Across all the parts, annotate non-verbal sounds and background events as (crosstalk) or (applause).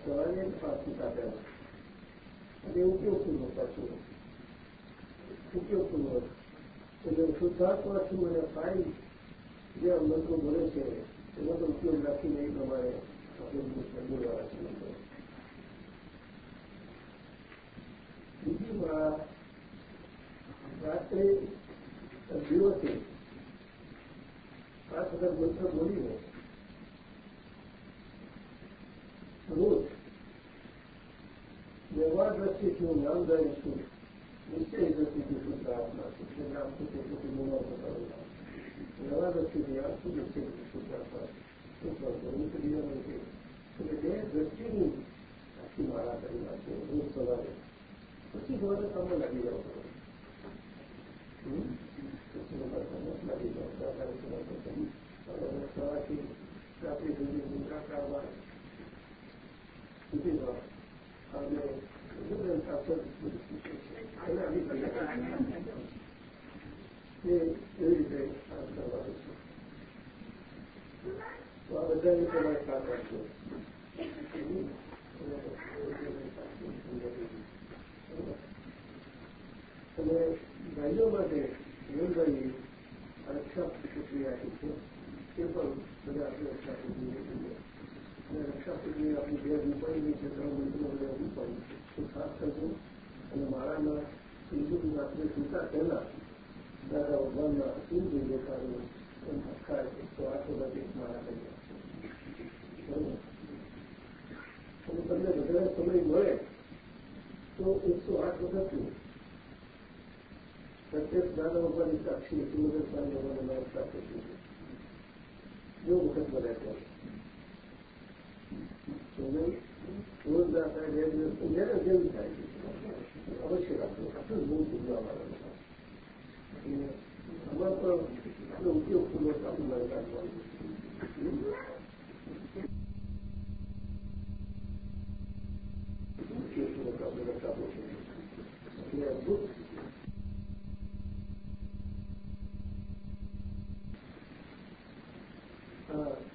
કે પાંચ સવારે પાંચ પિતા પહેલા અને ઉપયોગપૂર્વક પાછું. ઉપયોગપૂર્વક એટલે શુદ્ધાત્મા છું અને ફાઇલ જે મંત્રો મળે છે, એનો તો ઉપયોગ રાખીને એ પ્રમાણે આપણે બોલવાના છે મંત્રો બીજી વાત રાત્રે દિવસે પાંચ હજાર મંત્ર બોલીને રોજ વ્યવહાર દ્રષ્ટિથી હું નામદારી છું નિશ્ચય દ્રષ્ટિથી શુદ્ધ આત્મા છું જે નામ છે તે સુધી મૂળમાં બતાવેલા વ્યવહાર દ્રષ્ટિથી આ શું નિશ્ચય શુદ્ધ આત્મા શુદ્ધ મુક્ત જીવન છે એટલે બે દ્રષ્ટિની આખી માળા કરી નાખશે રોજ સવારે પછી સવારે કામમાં લાગી જાવ પછી લાગી જાવ સવારે સવારથી રાત્રિ સુધી નિંદ્રા કાઢવા સુધી જાઓ અને એ એવી રીતે કામ કરવાનું છે તો તમારે કામ રાખજો અને ભાઈઓ માટે જીવનભાઈએ રક્ષા પ્રક્રિયા આપી છે તે પણ બધા આપણે રક્ષા પ્રક્રિયા જોઈએ અને રક્ષા પ્રક્રિયા આપણી બે રૂપાઈની છે ત્રણ મંત્રીઓ બે છે તો ખાસ કરજો અને મારામાં બીજું રાત્રે સુતા પહેલા દાદા ભગવાનના જે દેખાડ્યું એમ એકસો આઠ તો એક મારા કરી અને તમને વધારે સમય મળે તો એકસો આઠ વખતનું પ્રત્યક્ષ દાદા ભગવાનની સાક્ષી સુંદર સ્વામી ભગવાનને નમસ્કાર કરીશું જો વખત મળે તો રોજ ના થાય બે જેમ થાય અવશ્ય રાખવું આટલું બહુ ભૂલવા વાળા આમાં પણ આનો ઉપયોગ પૂર્વક આપણું મારે રાખવાનું આ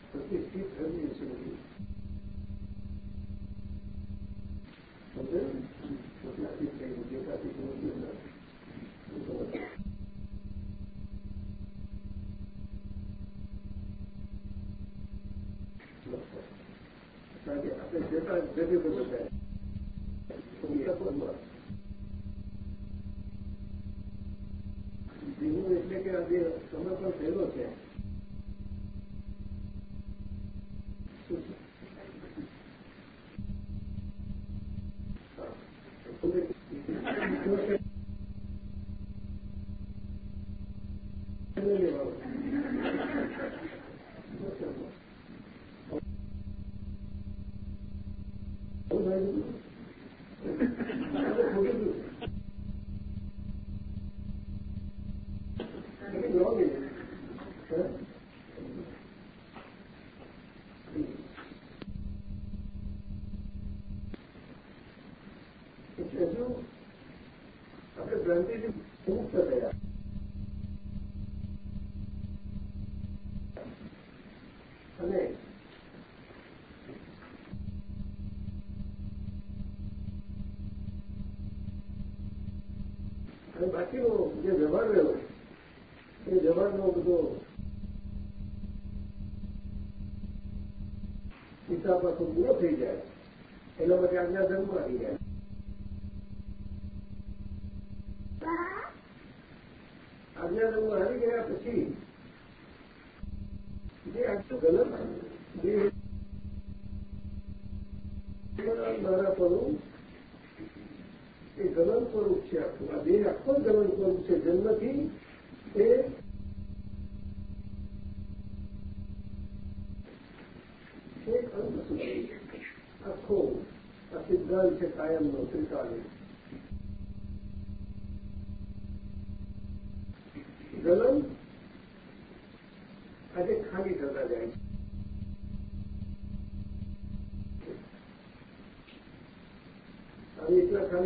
જે વ્યવહાર રહ્યો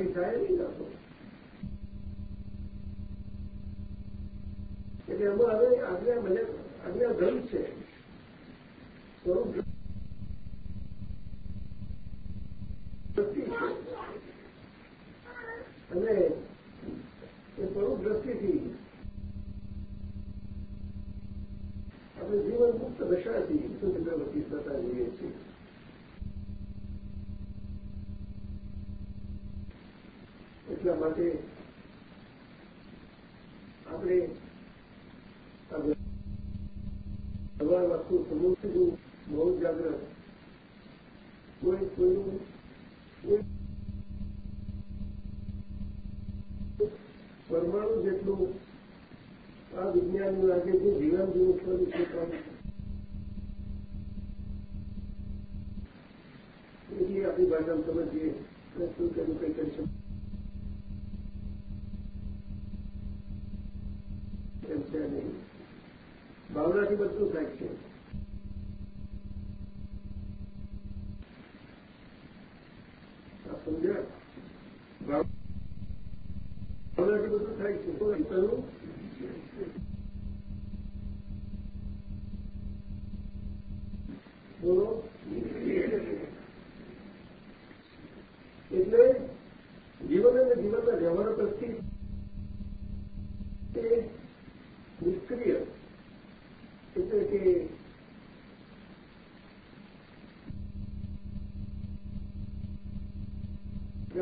Israel either. નથી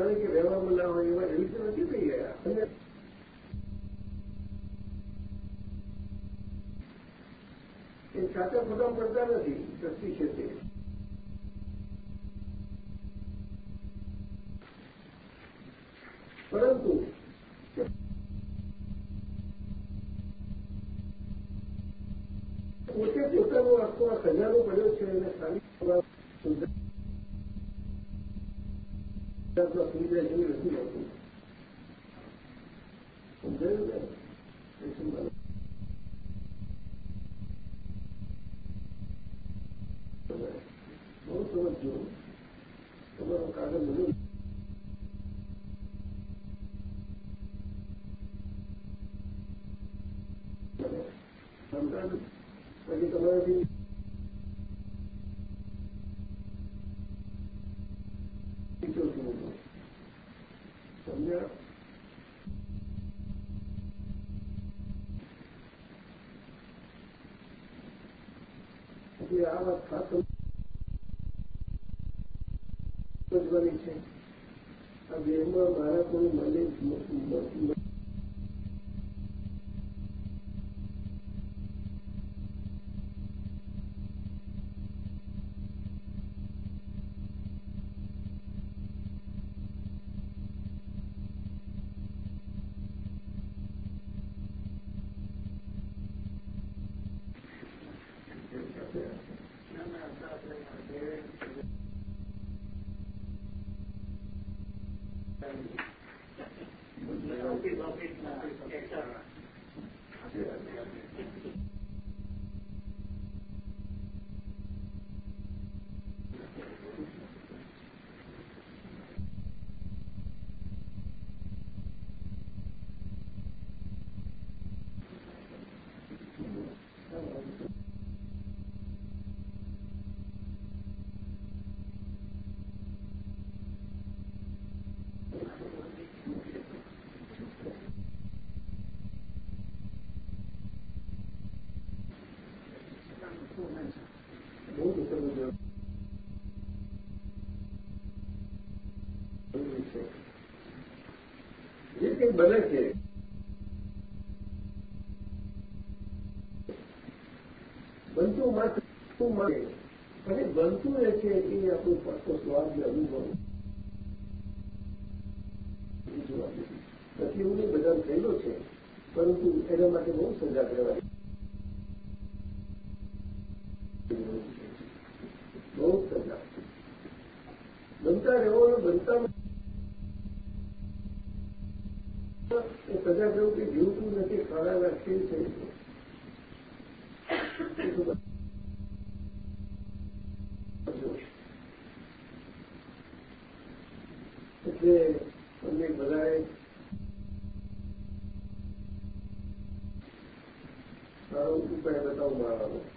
எழுதிக்க வேகமுள்ள જે આવા થતો બની છે. આ દેહમાં મારા કોઈ મને મળે. અને બનતું રહે છે એ આપણો પાછો સ્વાદ અનુભવ નથી એવું નહીં, બધા થયેલો છે, પરંતુ એના માટે બહુ સજા કહેવાય Supaya.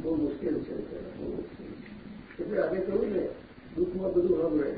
બહુ મુશ્કેલ છે એટલે આજે કહ્યું ને દુઃખમાં બધું હમ રહે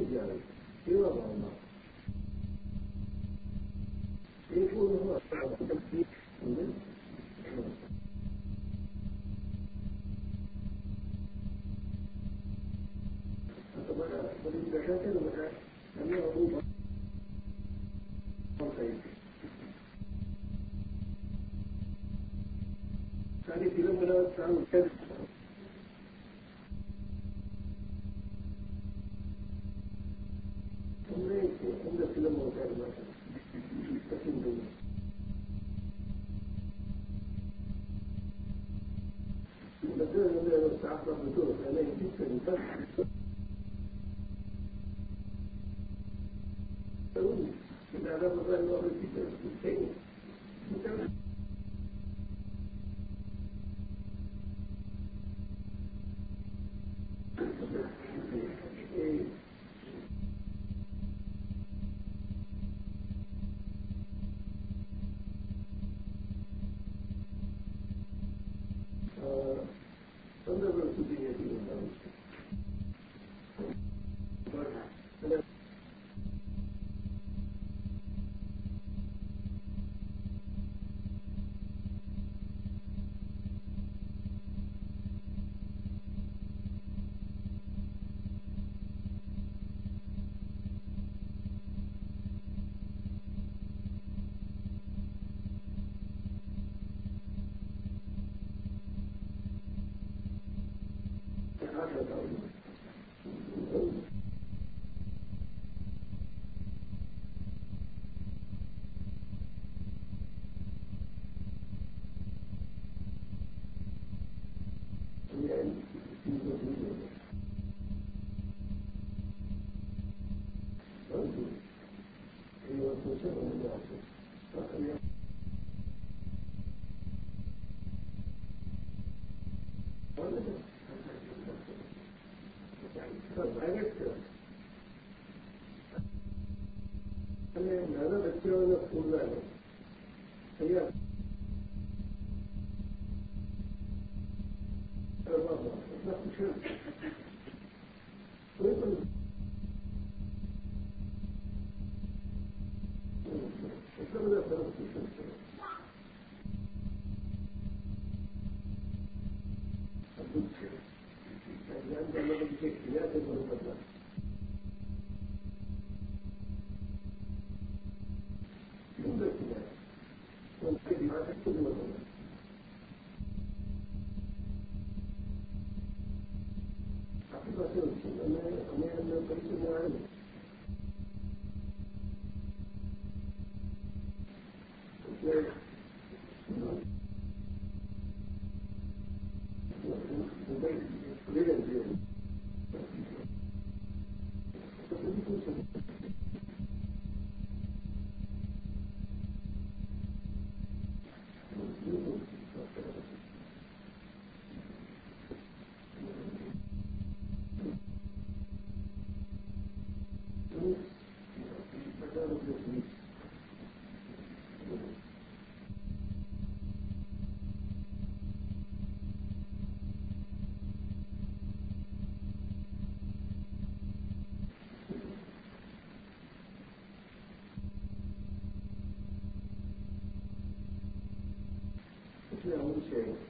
التجاري في وضع النار يكون هو ثاني في لما لا تعمل كذا Então, પ્રગટ થયો અને નાના બચ્ચાઓના ફૂલવાનો 是无耻。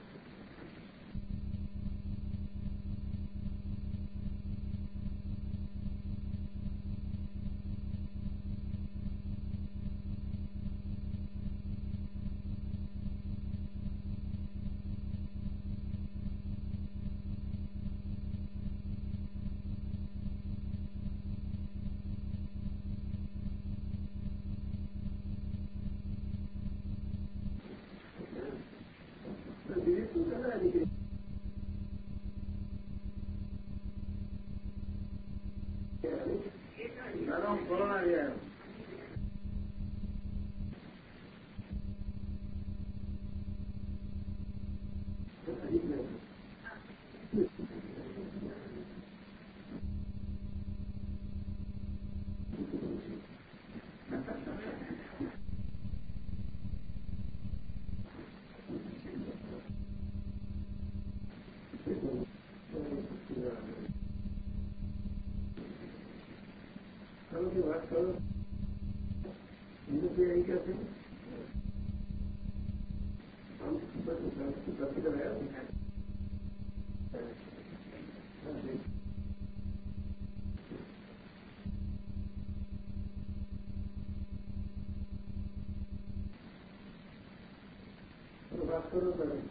පුරුදු වෙන්න.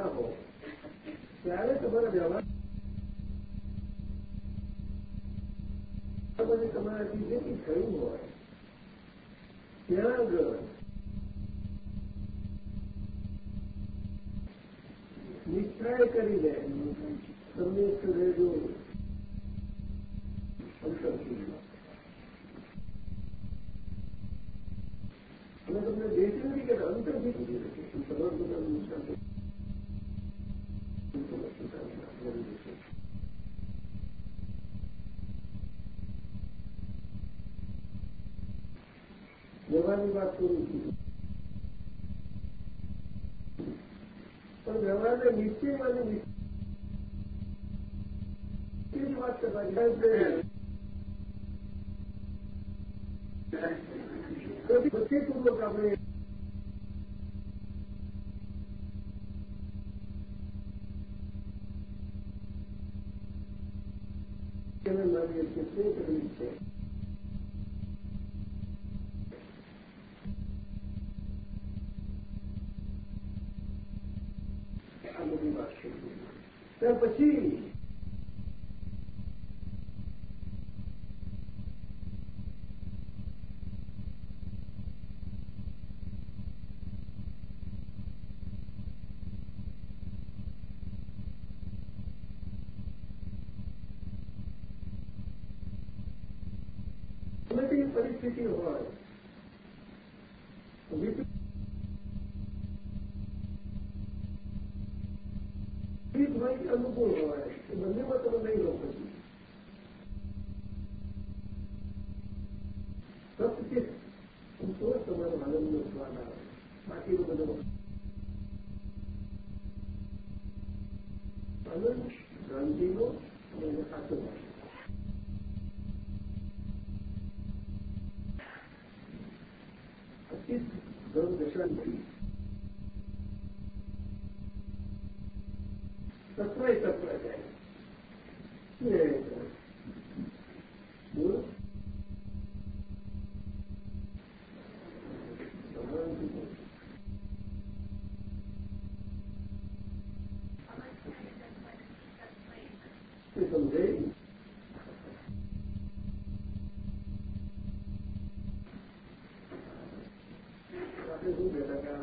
આવ્યા હો ત્યારે તમારા વ્યવહાર પછી તમારાથી જે કંઈ થયું હોય ત્યાં આગળ નિશ્ચય કરીને તમને રહેજો. અને તમને દેખી નથી કે અંતરથી તમારું બધા નુકસાન વ્યવહારની વાત કરું છું. પણ વ્યવહારને નિશ્ચયમાં નિશ્ચયની વાત કરવાની બુદ્ધિપૂર્વક આપણે? માનીએ છીએ શું તકલીફ છે? electricity was. So we ठीक है अनुकूल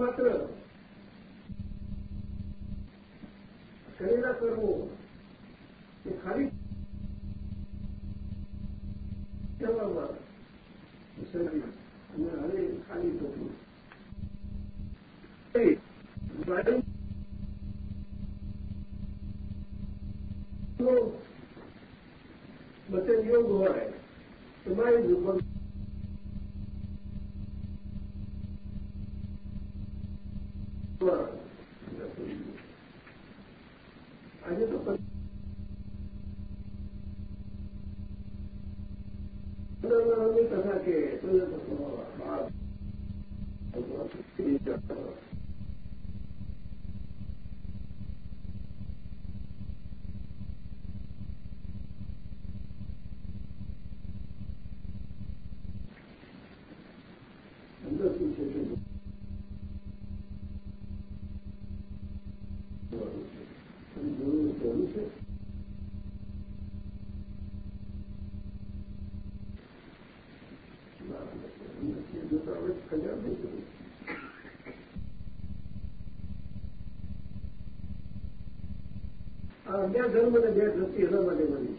මට અભ્યાસ ધર્મ અને બે દ્રષ્ટિ એના માટે મળી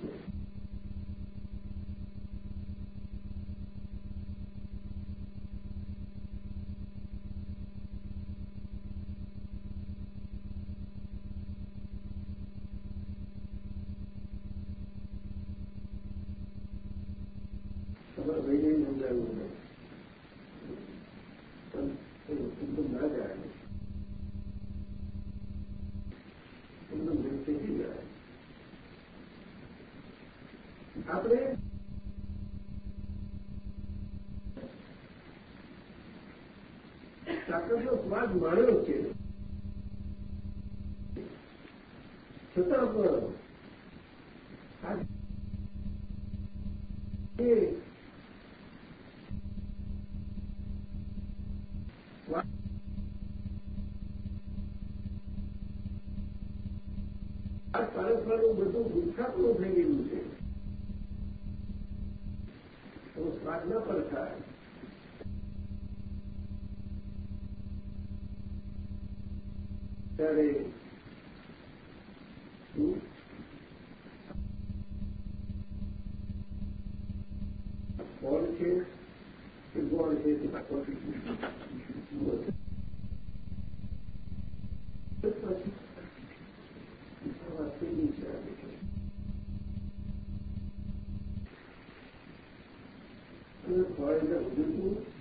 Guardião you.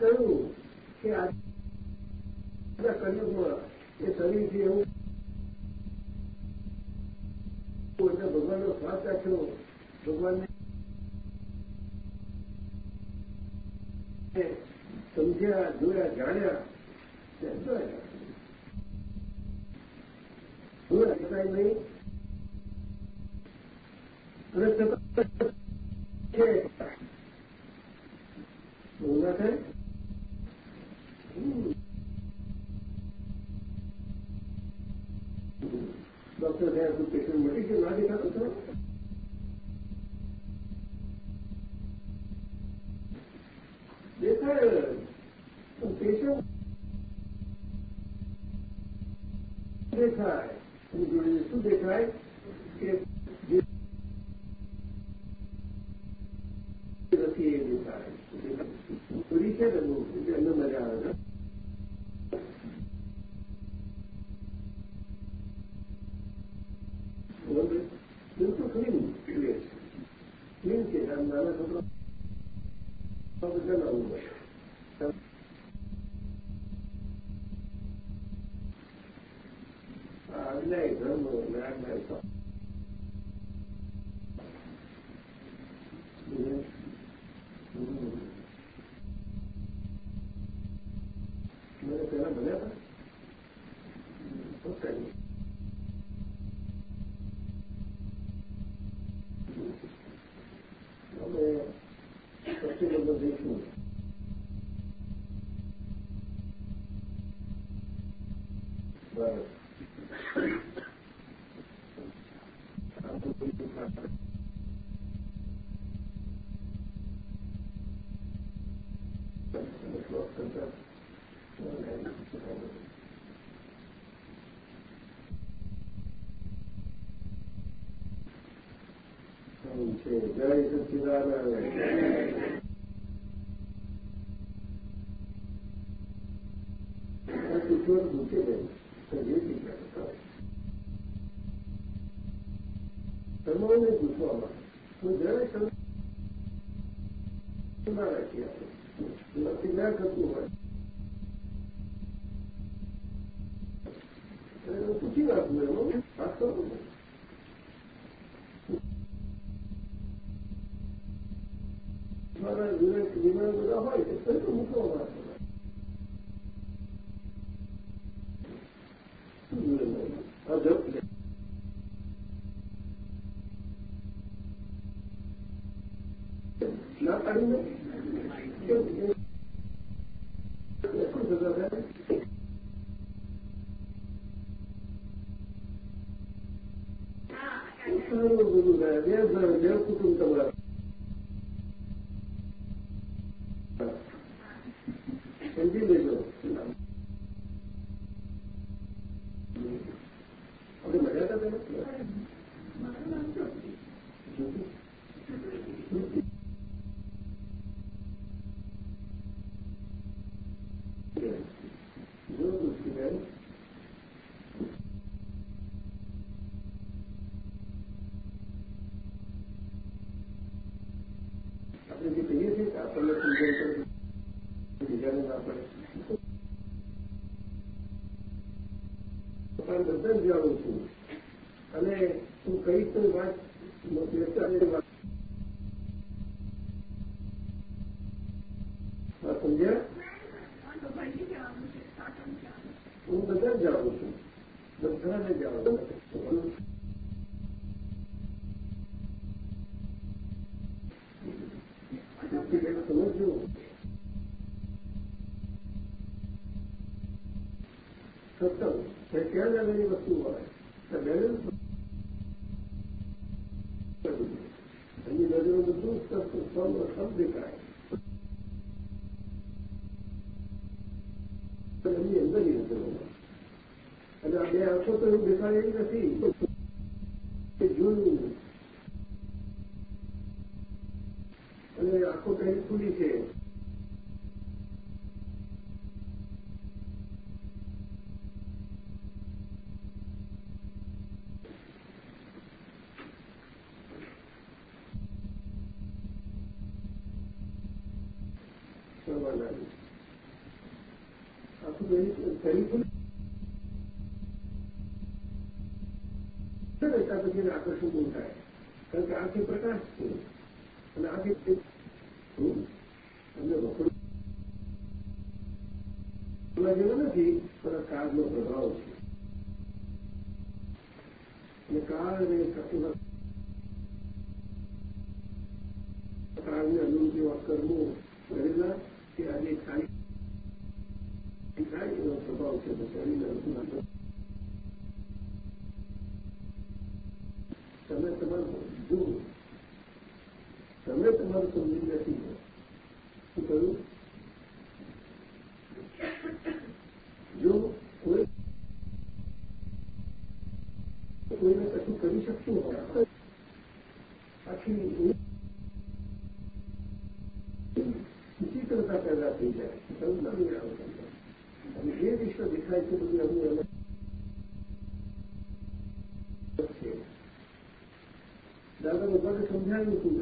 કહ્યું. وسلم iktidarları તદ્દન જાણું છું. અને હું કઈ પણ વાત સમજ્યા? હું બધા જાણું છું. બધાને જાણું છું. સમજો સત્તર એટલે કયા લેવલની વસ્તુ હોય તો બેલેન્સ એની નજરો બધું સર્વ સબ દેખાય એની અંદર નજરો અને આ બે આંખો તો એવું દેખાય એવી નથી الجماعة كل 是父母会他去你 બીજી કરતા પેદા થઈ જાય અને જે વિશ્વ દેખાય છે બધું એમની અલગ દાદાને બધું સમજાવ્યું હતું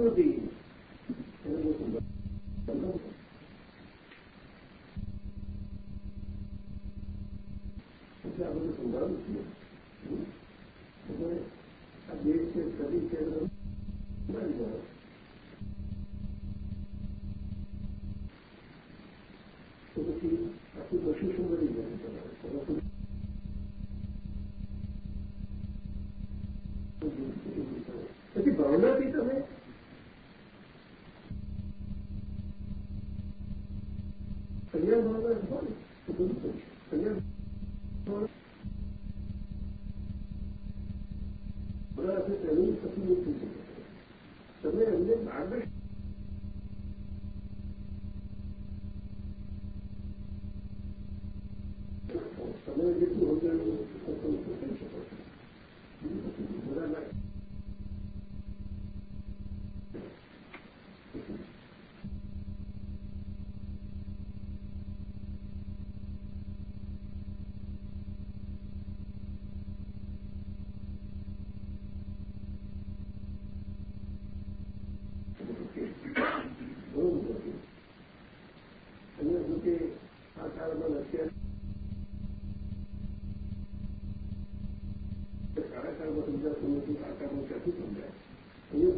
যদি करना कैसे समझाए ये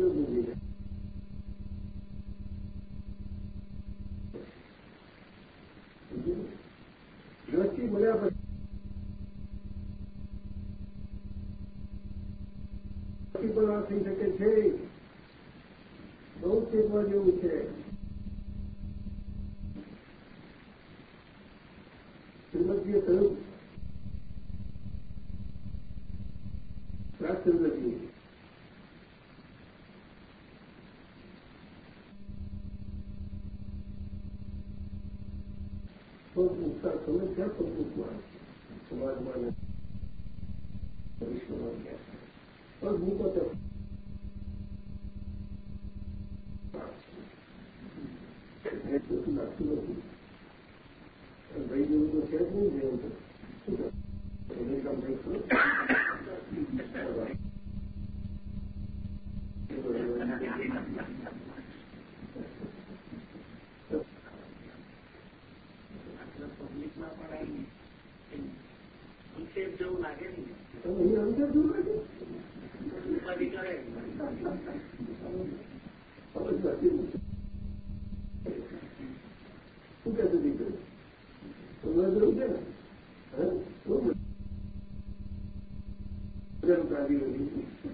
પણ આ થઈ શકે છે мы сердцем узнаем. करूँ गाड़ी वाली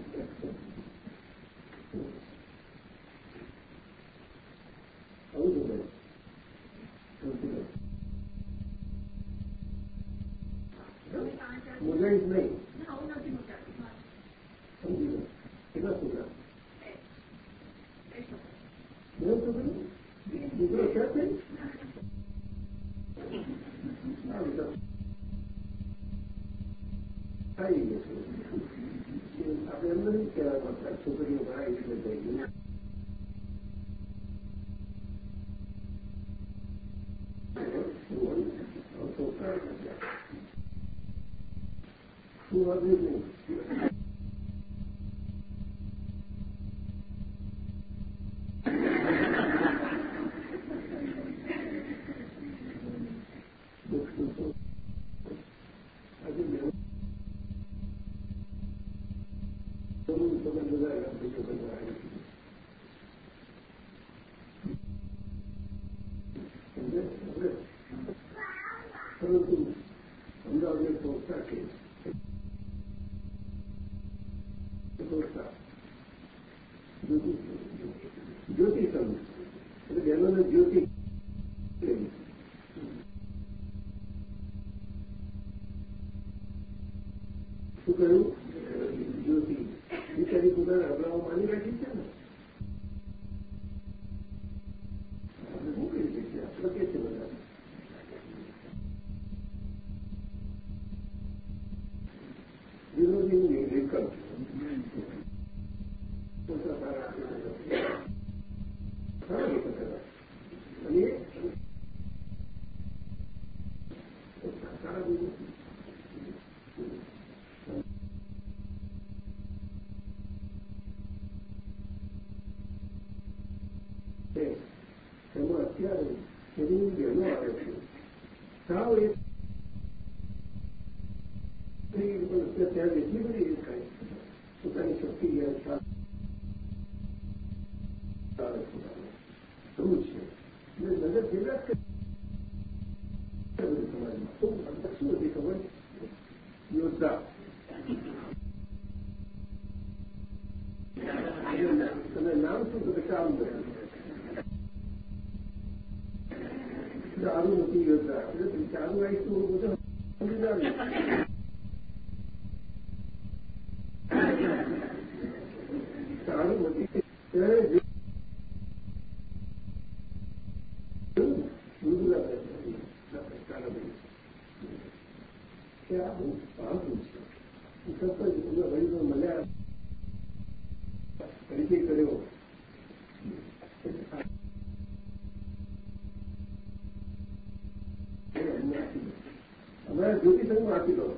muy rápido.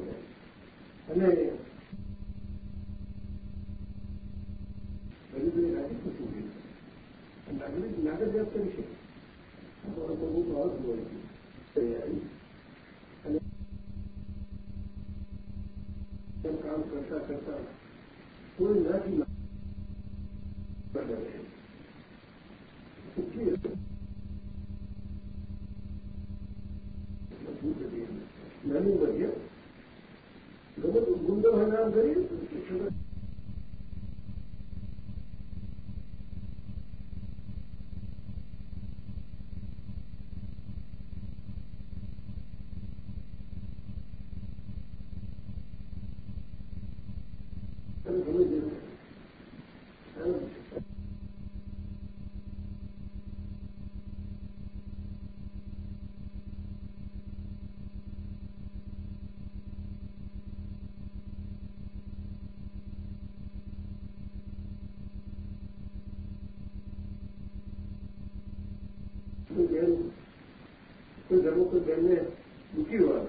તો જેમને દુઃખી હોય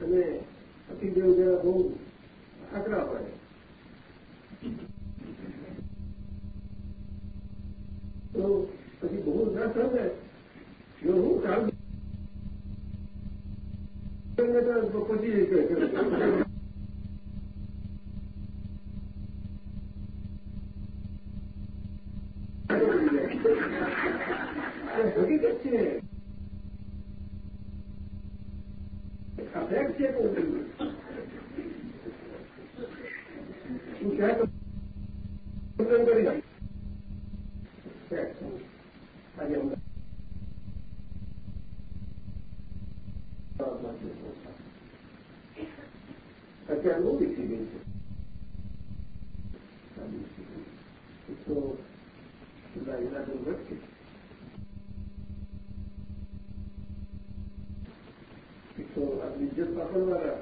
અને અતિદેવ જરા બહુ આકરા હોય તો પછી બહુ રાખ થશે જો હું કામ પછી Similar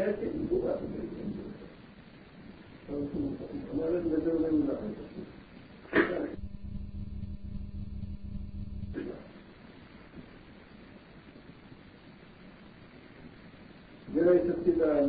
ગયા છે એ બહુ વાત પરંતુ તમારા નજરમાં એવું ના હોય જરાય સચ્ચિદાન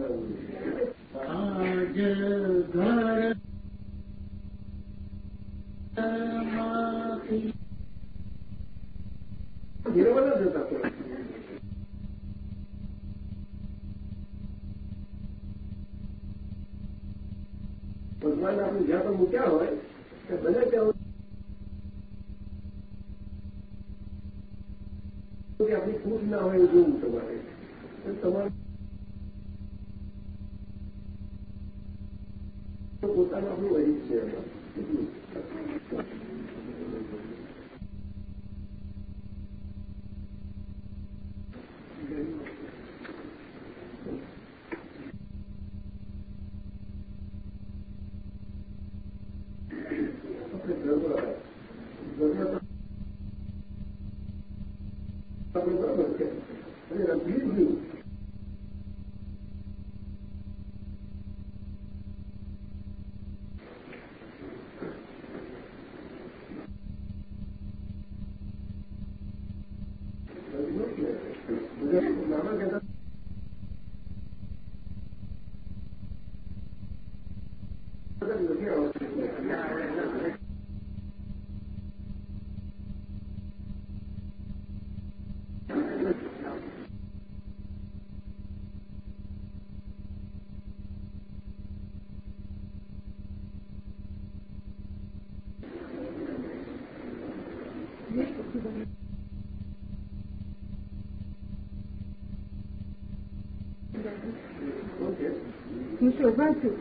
一些注。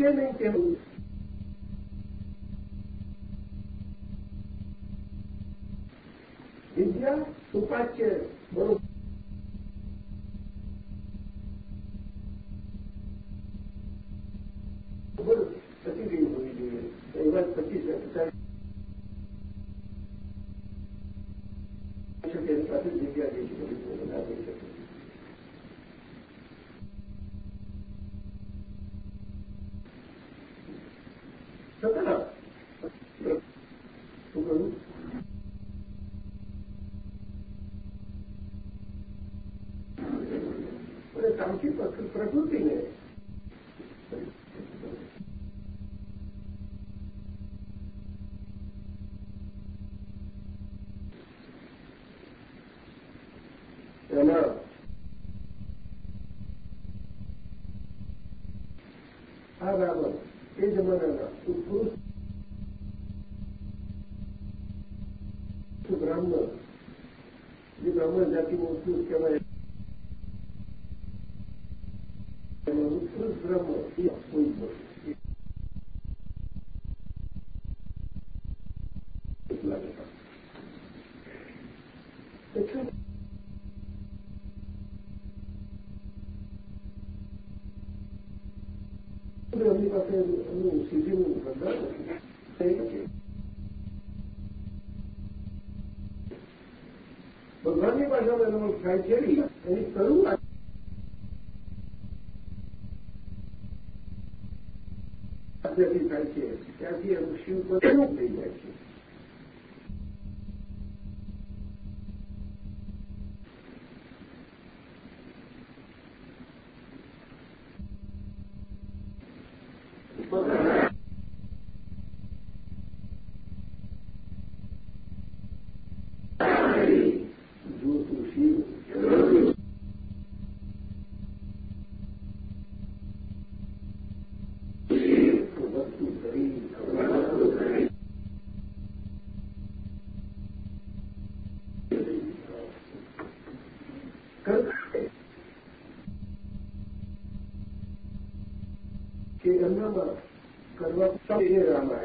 Porque nem entende. સ્થિતિ હું શ્રદ્ધા નથી નથી ભગવાનની પાછળ એનો થાય છે એની શરૂઆત થાય છે. ત્યાંથી એનું શિવ એનું करना करवा सब ये रामा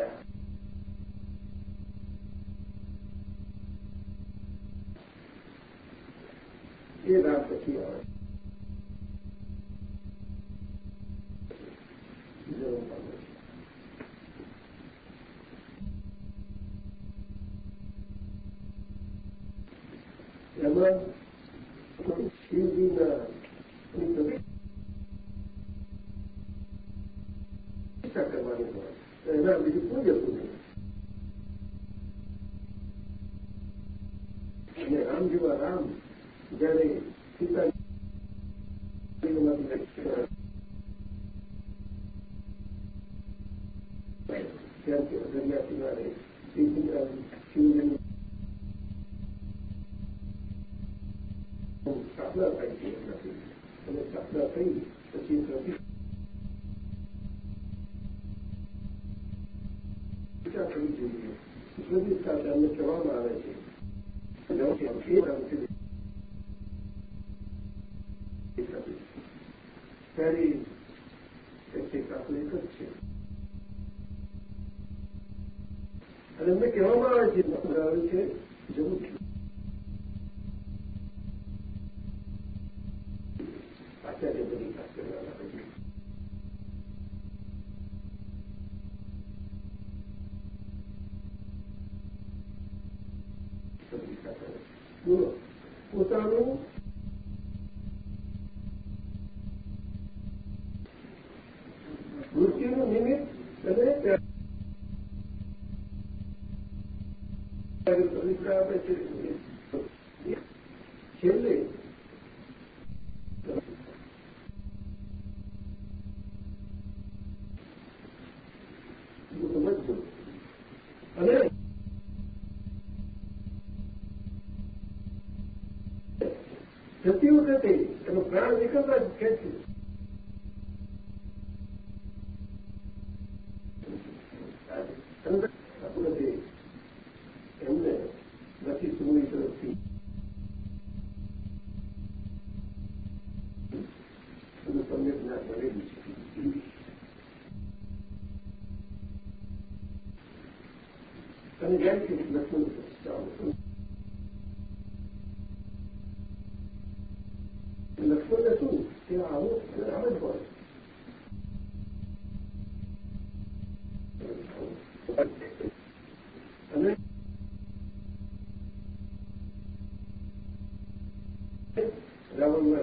નથી એનો પ્રાણ નીકળતા જ ખેંચ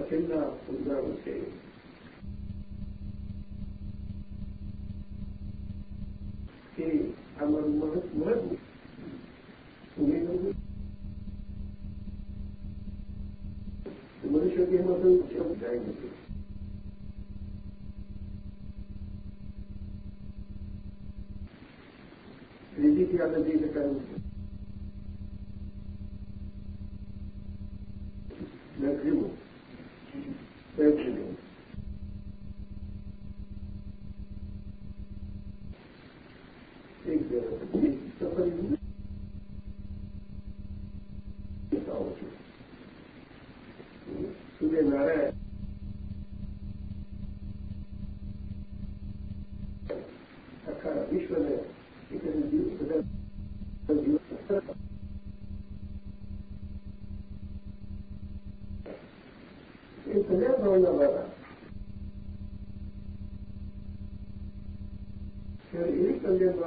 كنا في الدار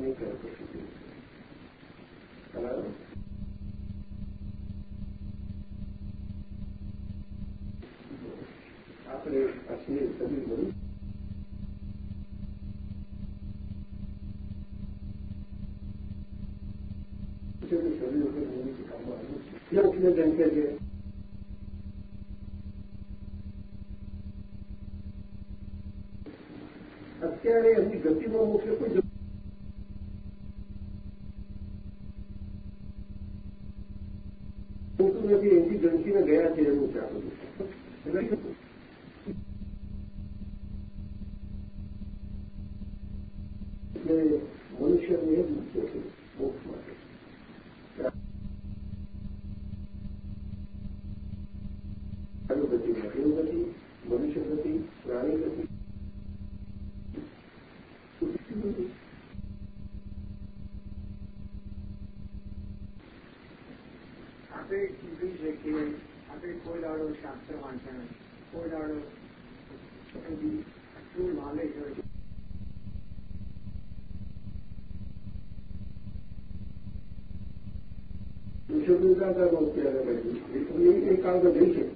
make a difference. એકાગ્ર એકાગ્ર થઈ શકે.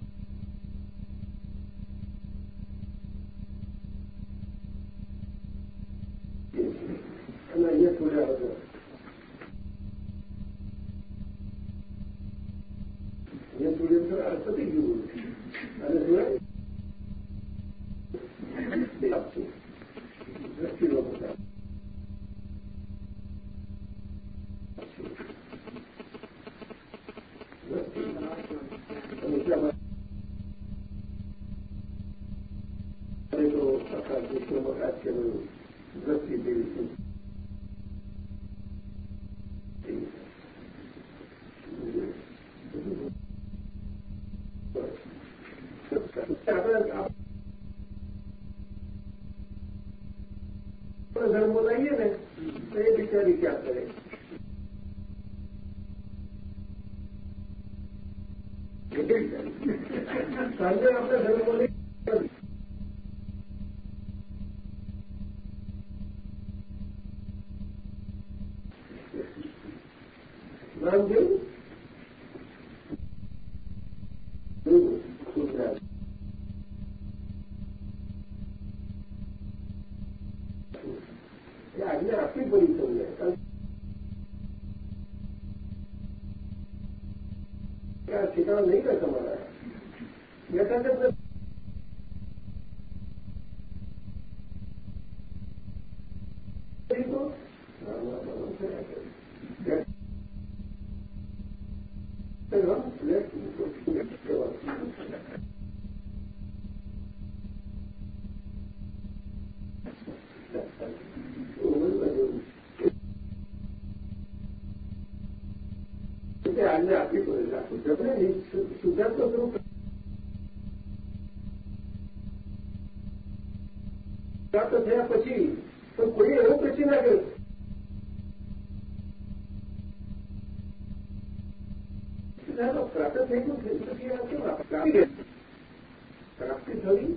de concentración activa. También, ¿para qué?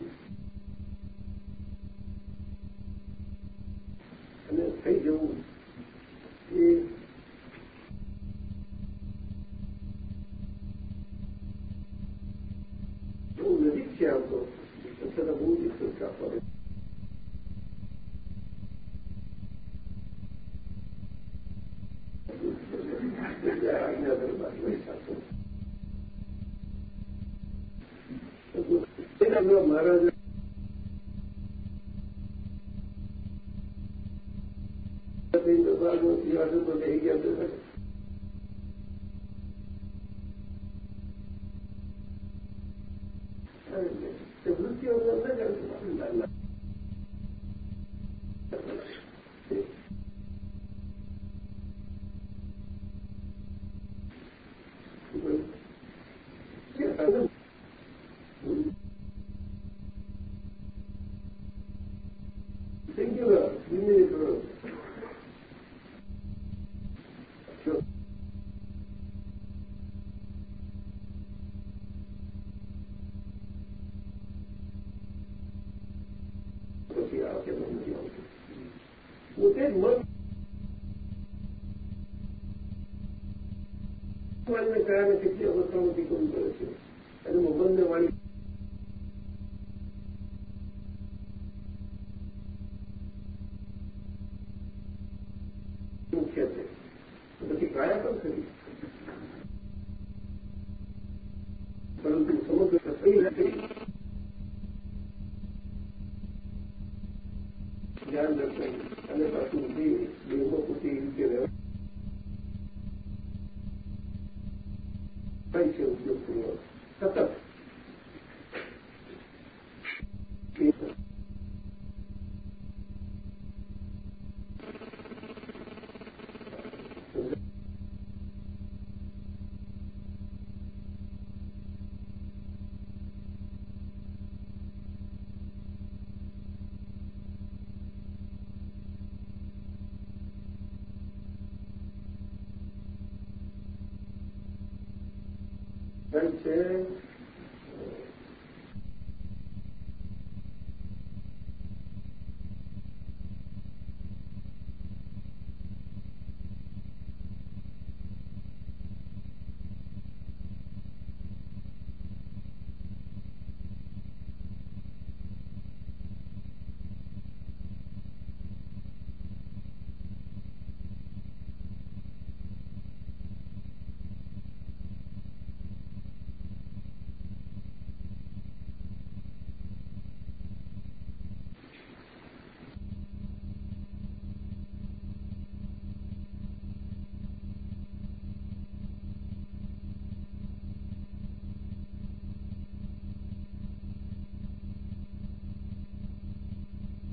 didn't look. કેટલી અવસ્થામાંથી ગુમ કરે છે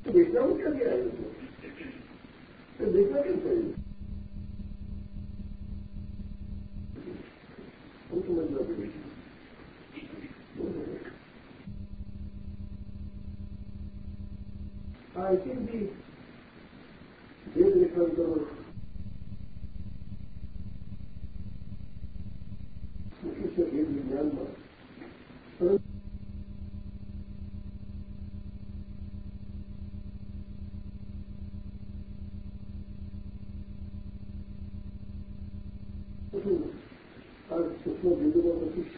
તો વેચવા ઉઠ્યા ગયા તો કેમ થયું? no ouvido do né?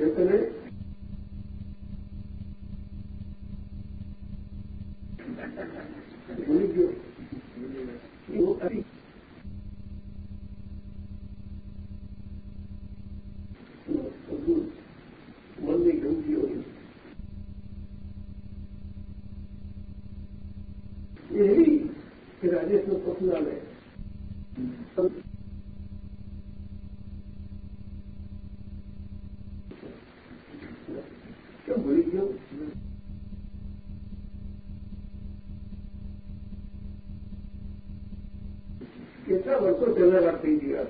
එතන કેટલા વર્ષો પહેલા વાત થઈ ગઈ આ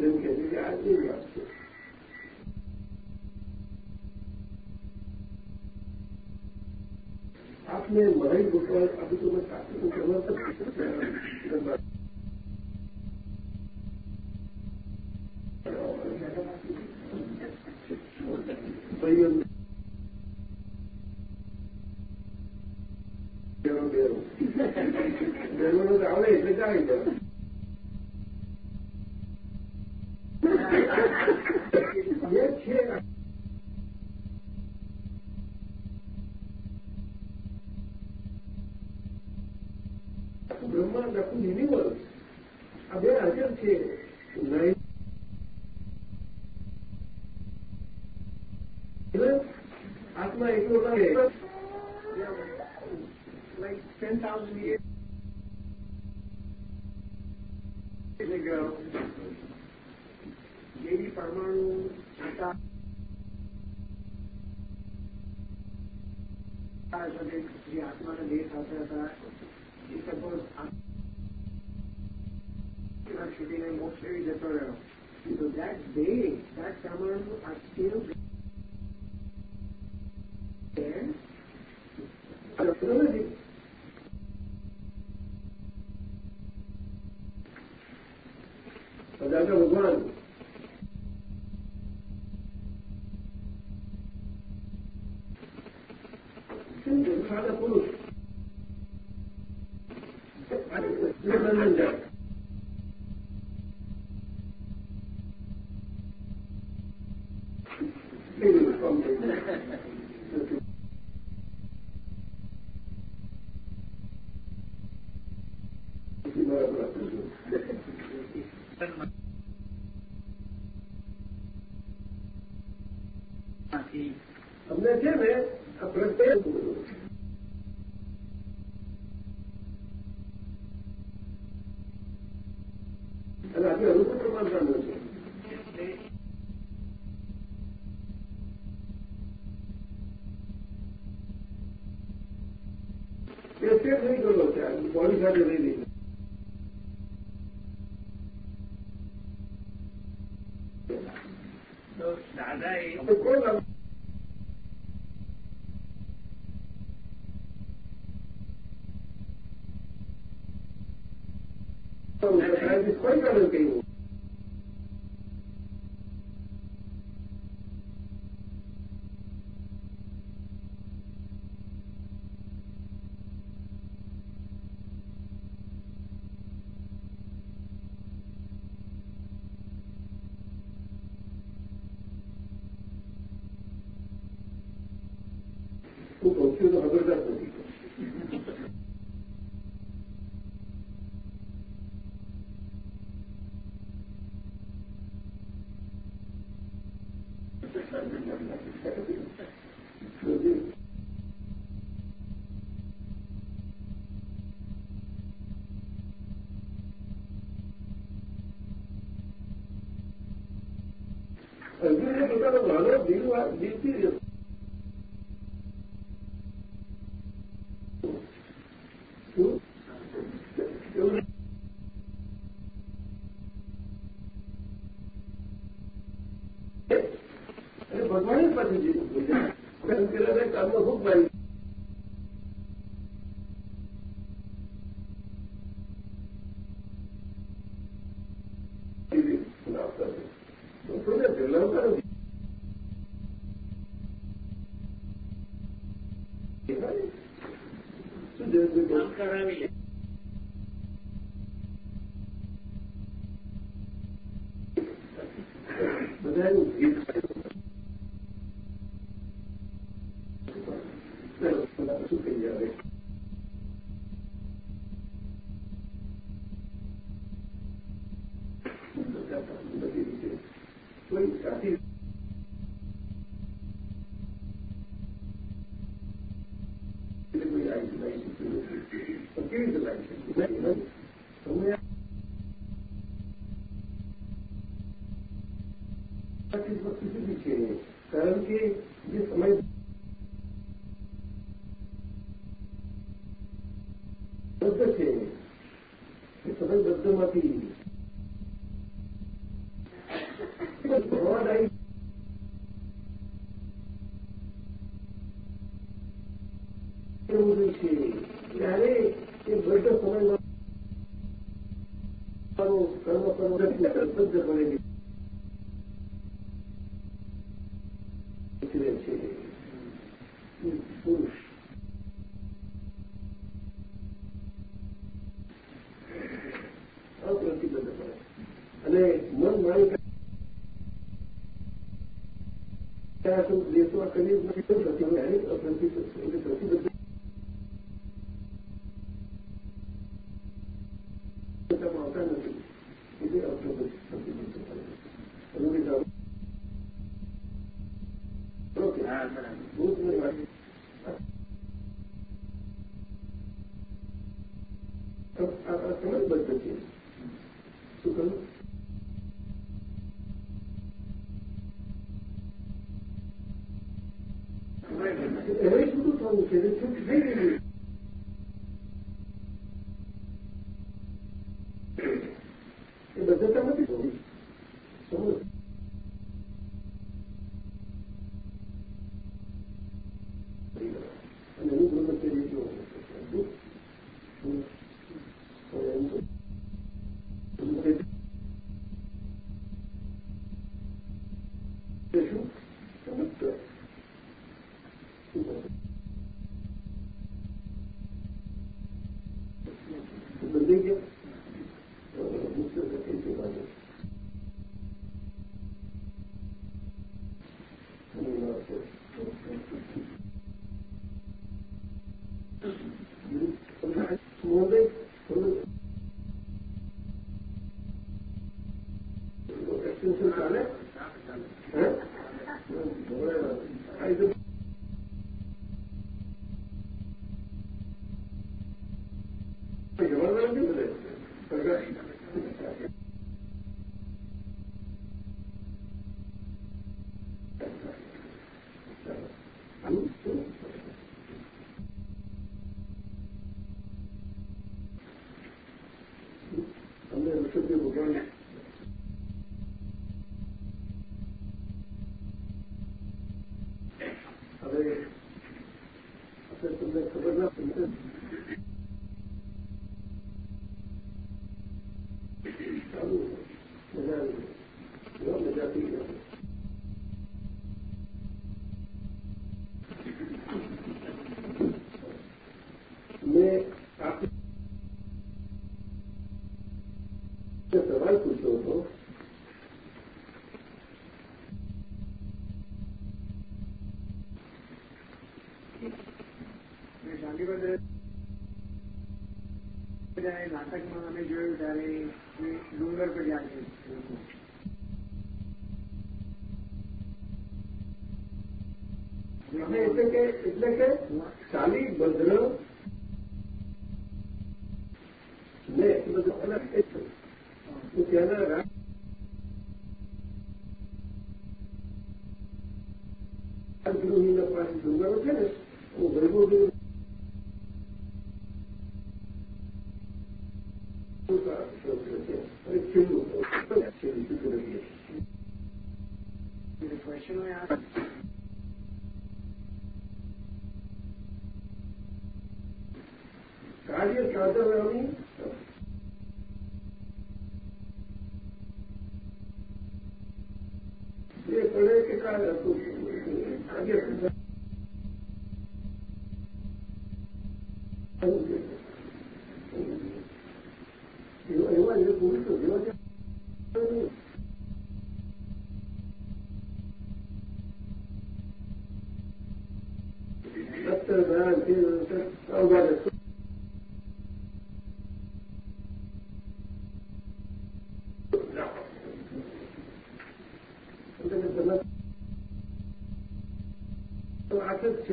人肯定就安静了 يصلي بيبي પોતાનું માનવ દિલમાં દિલથી pedir સવાલ પૂછ્યો હતો નાટકમાં અમે જોયું Market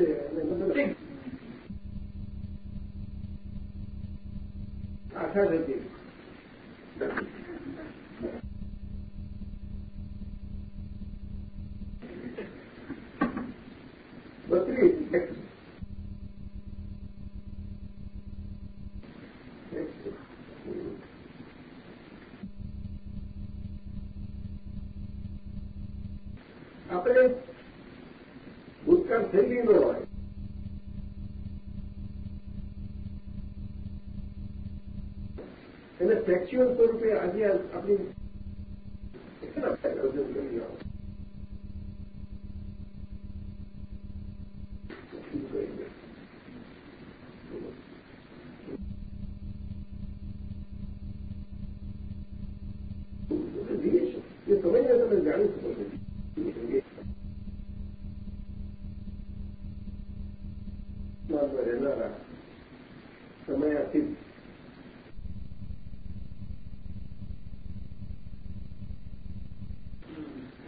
ફ્લેક્ચ્યુઅલ સ્વરૂપે આજે આપણી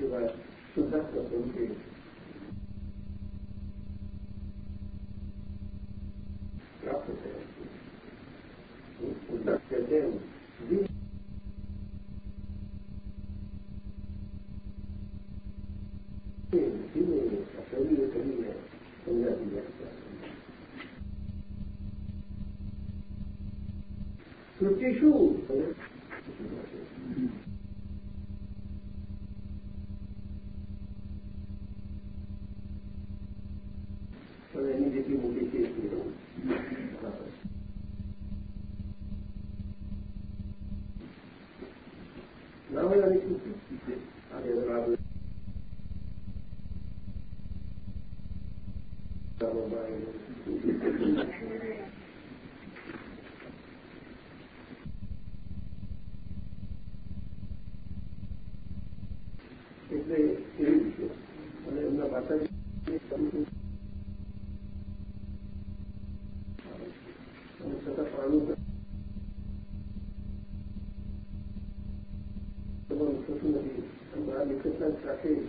对，四三几个东西。Jaquez.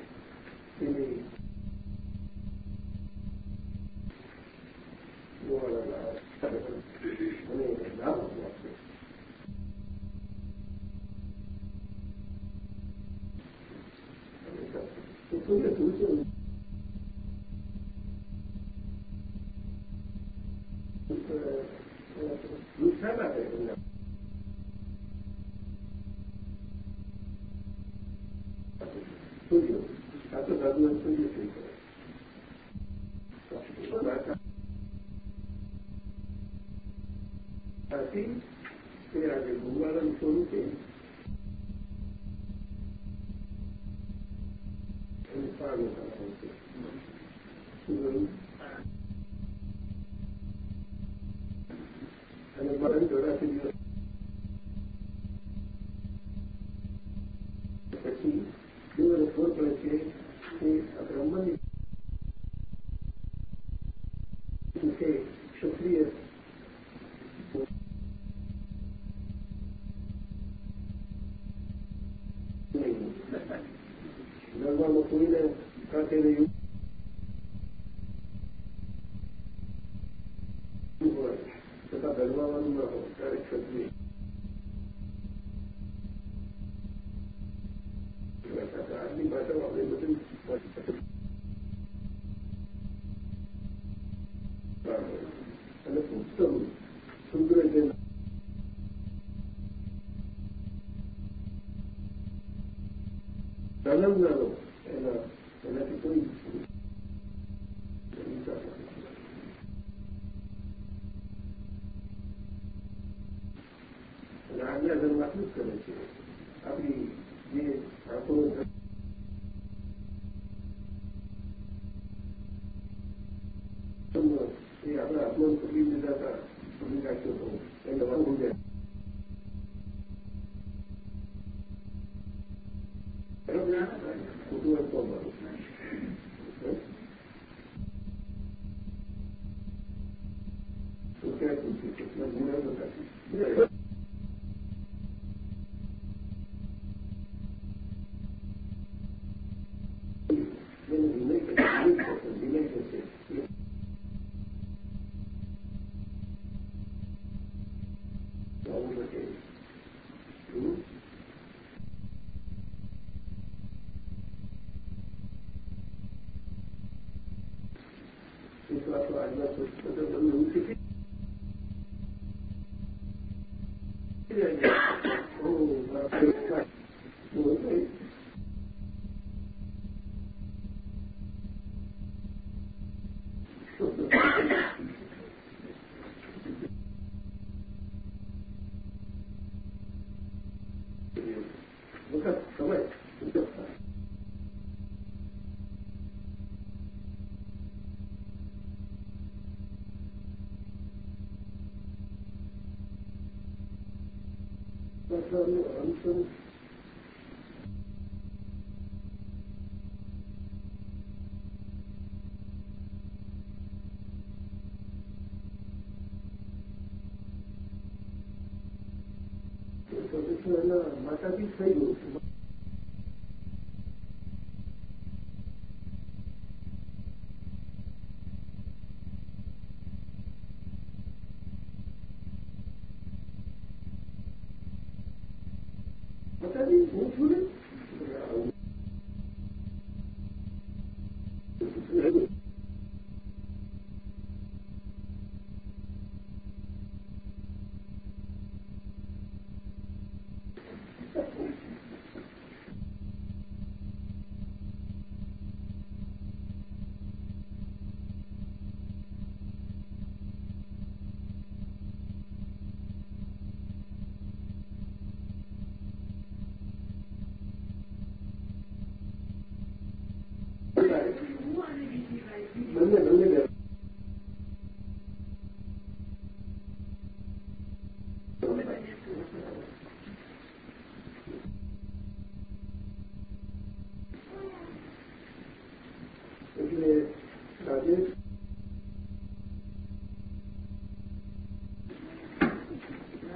الذين أن يترك أكثر أمسا فبالفعل ما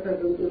perguntando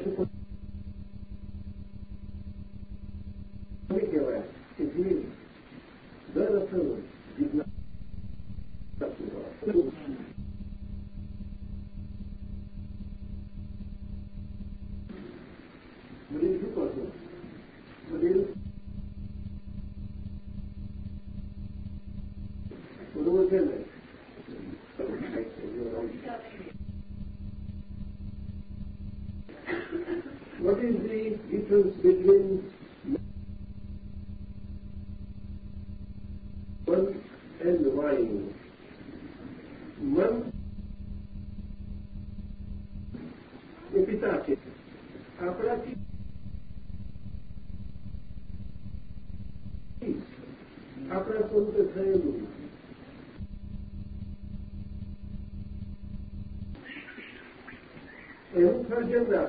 give that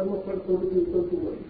કર્મ ફળ થોડું ઉતરતું હોય.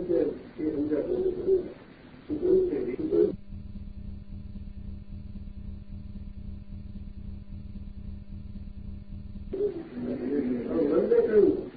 રીતે એ સમજાતું શું કરવું છે. શું કરવું વંદે કહ્યું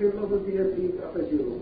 ફિલ્મોસુધી હતી આપણે જીવો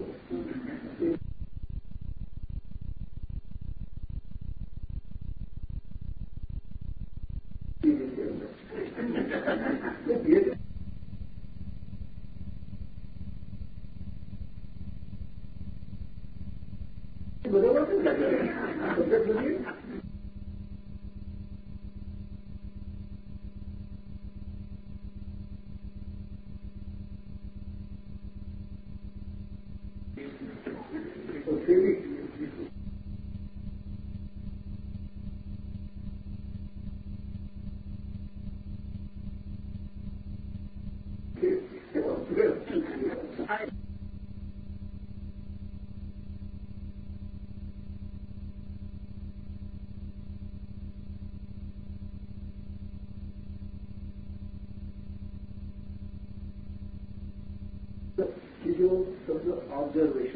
good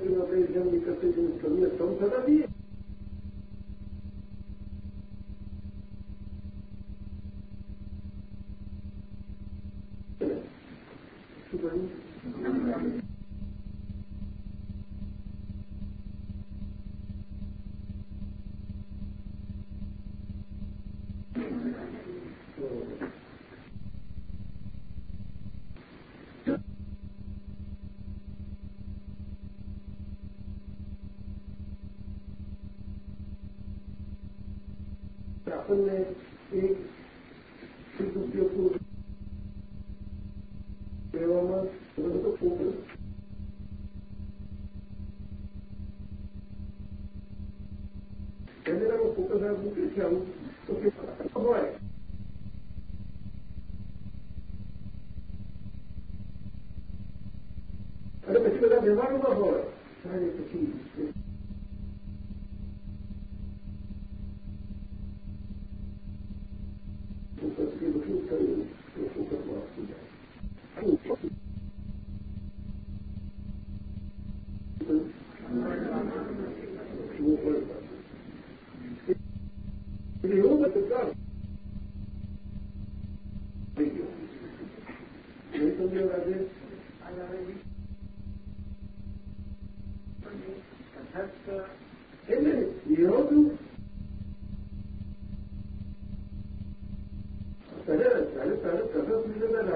જન્મ એકત્રીસ જન્મ તમને સમજ હતી. aún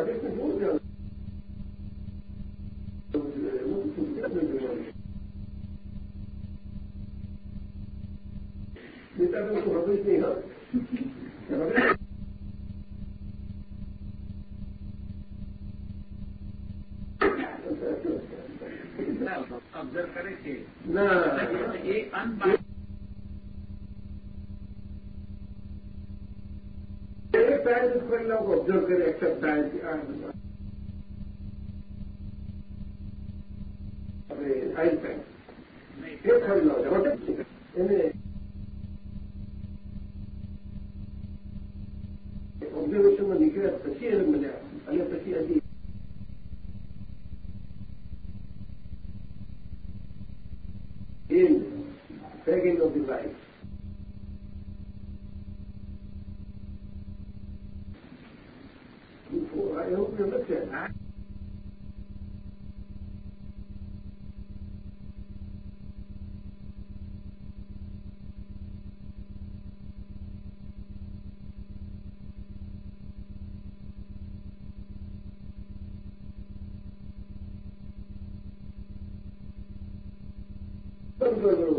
cada muda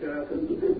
这样可以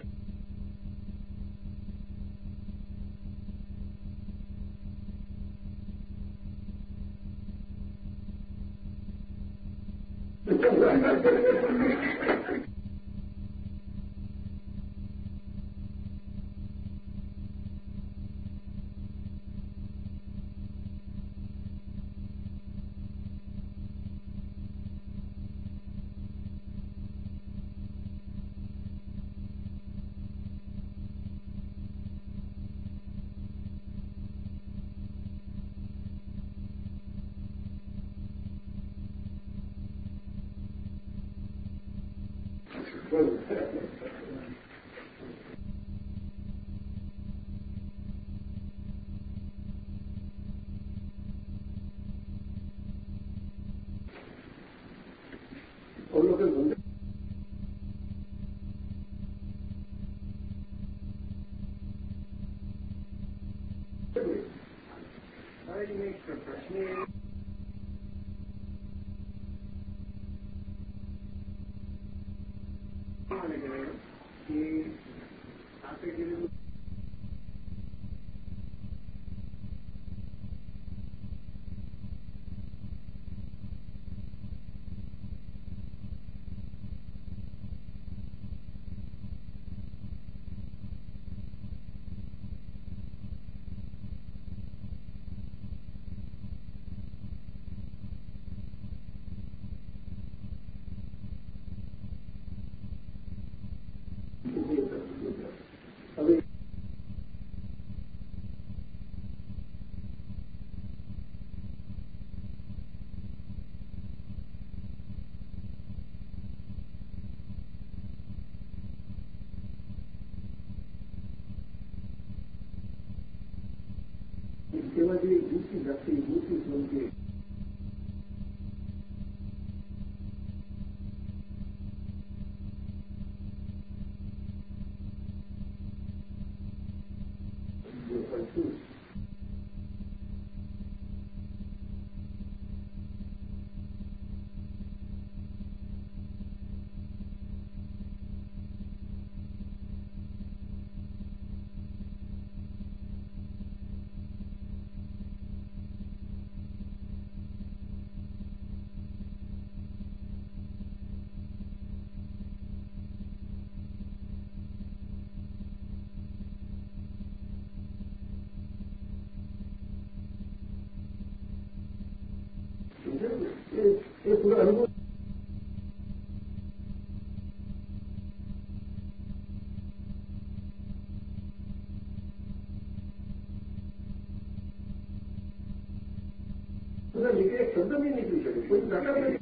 Wissen, dass සුද්ධ මිනිසුන්ට පොඩි නටන්නේ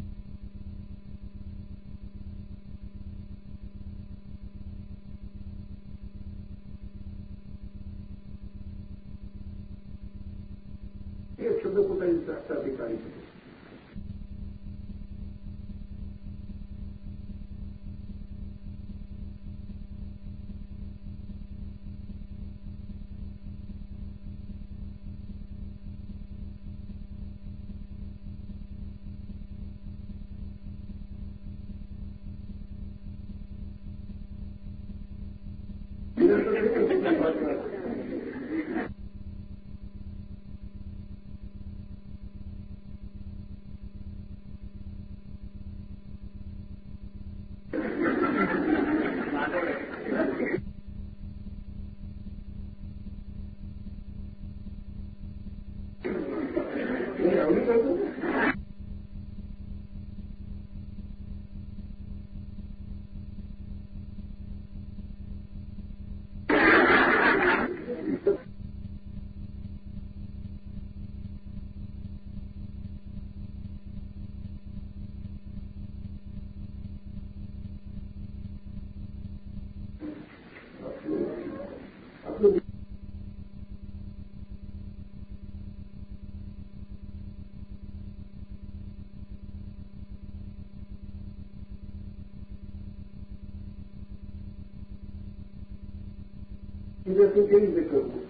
જતું કેવી રીતે કરવું?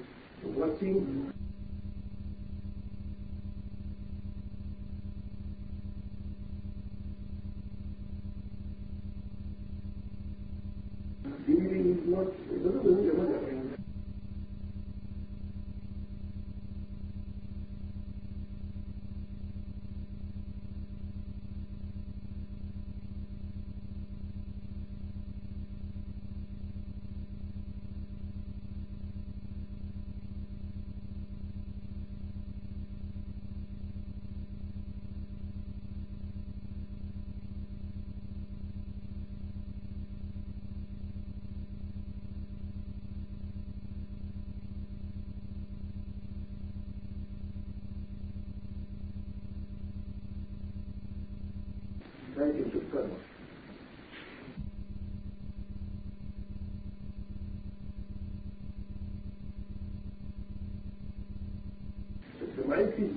વોચિંગ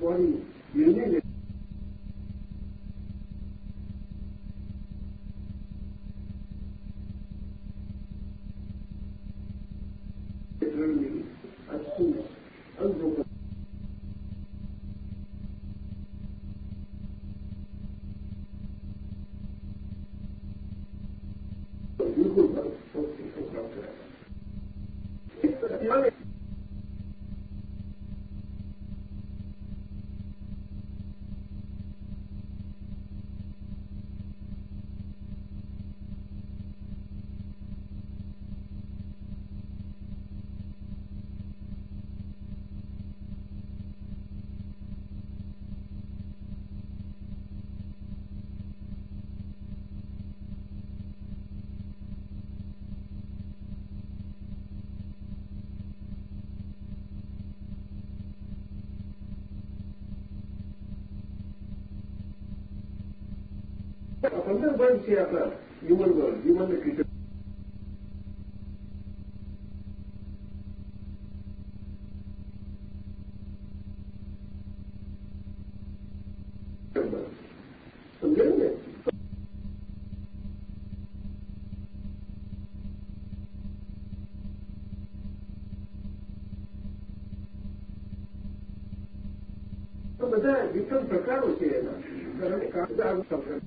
body સંદર્ભ છે આપણા હ્યુમન વર્લ્ડ હ્યુમન બધા વિકલ્પ પ્રકારો છે એના. કારણે કામ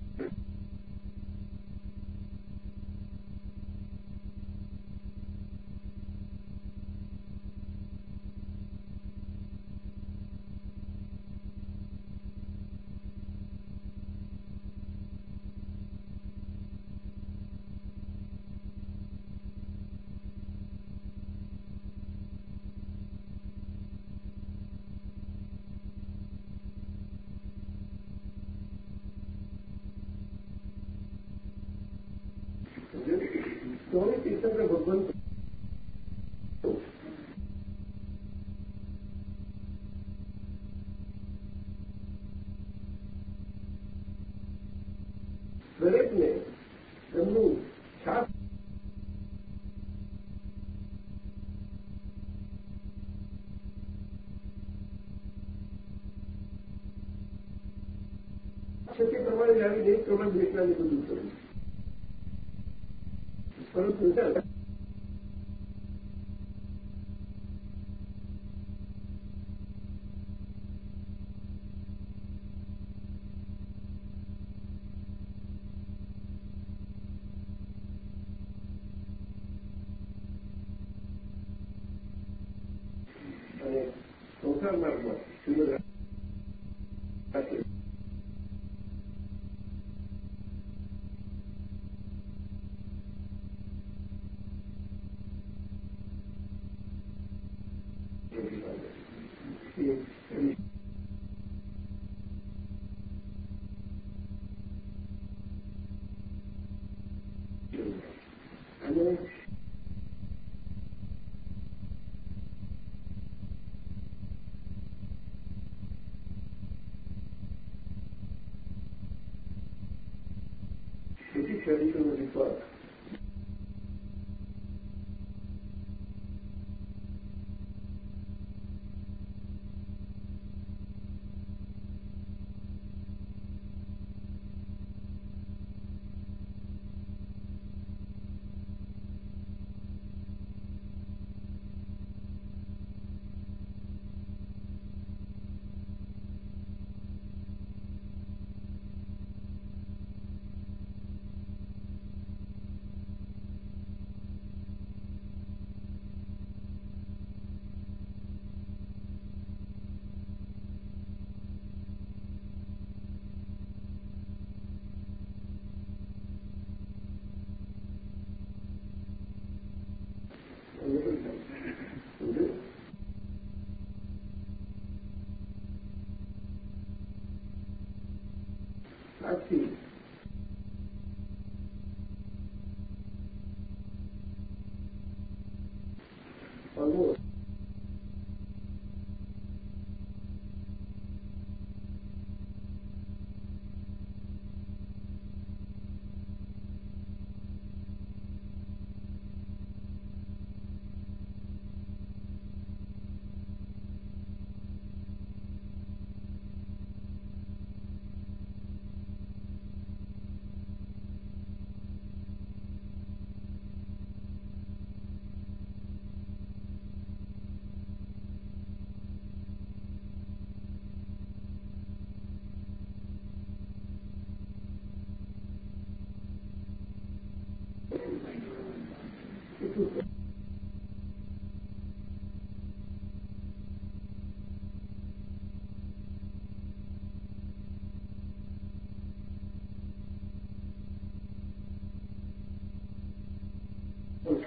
તે પ્રમાણે લાવીને એ traditional reform.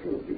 true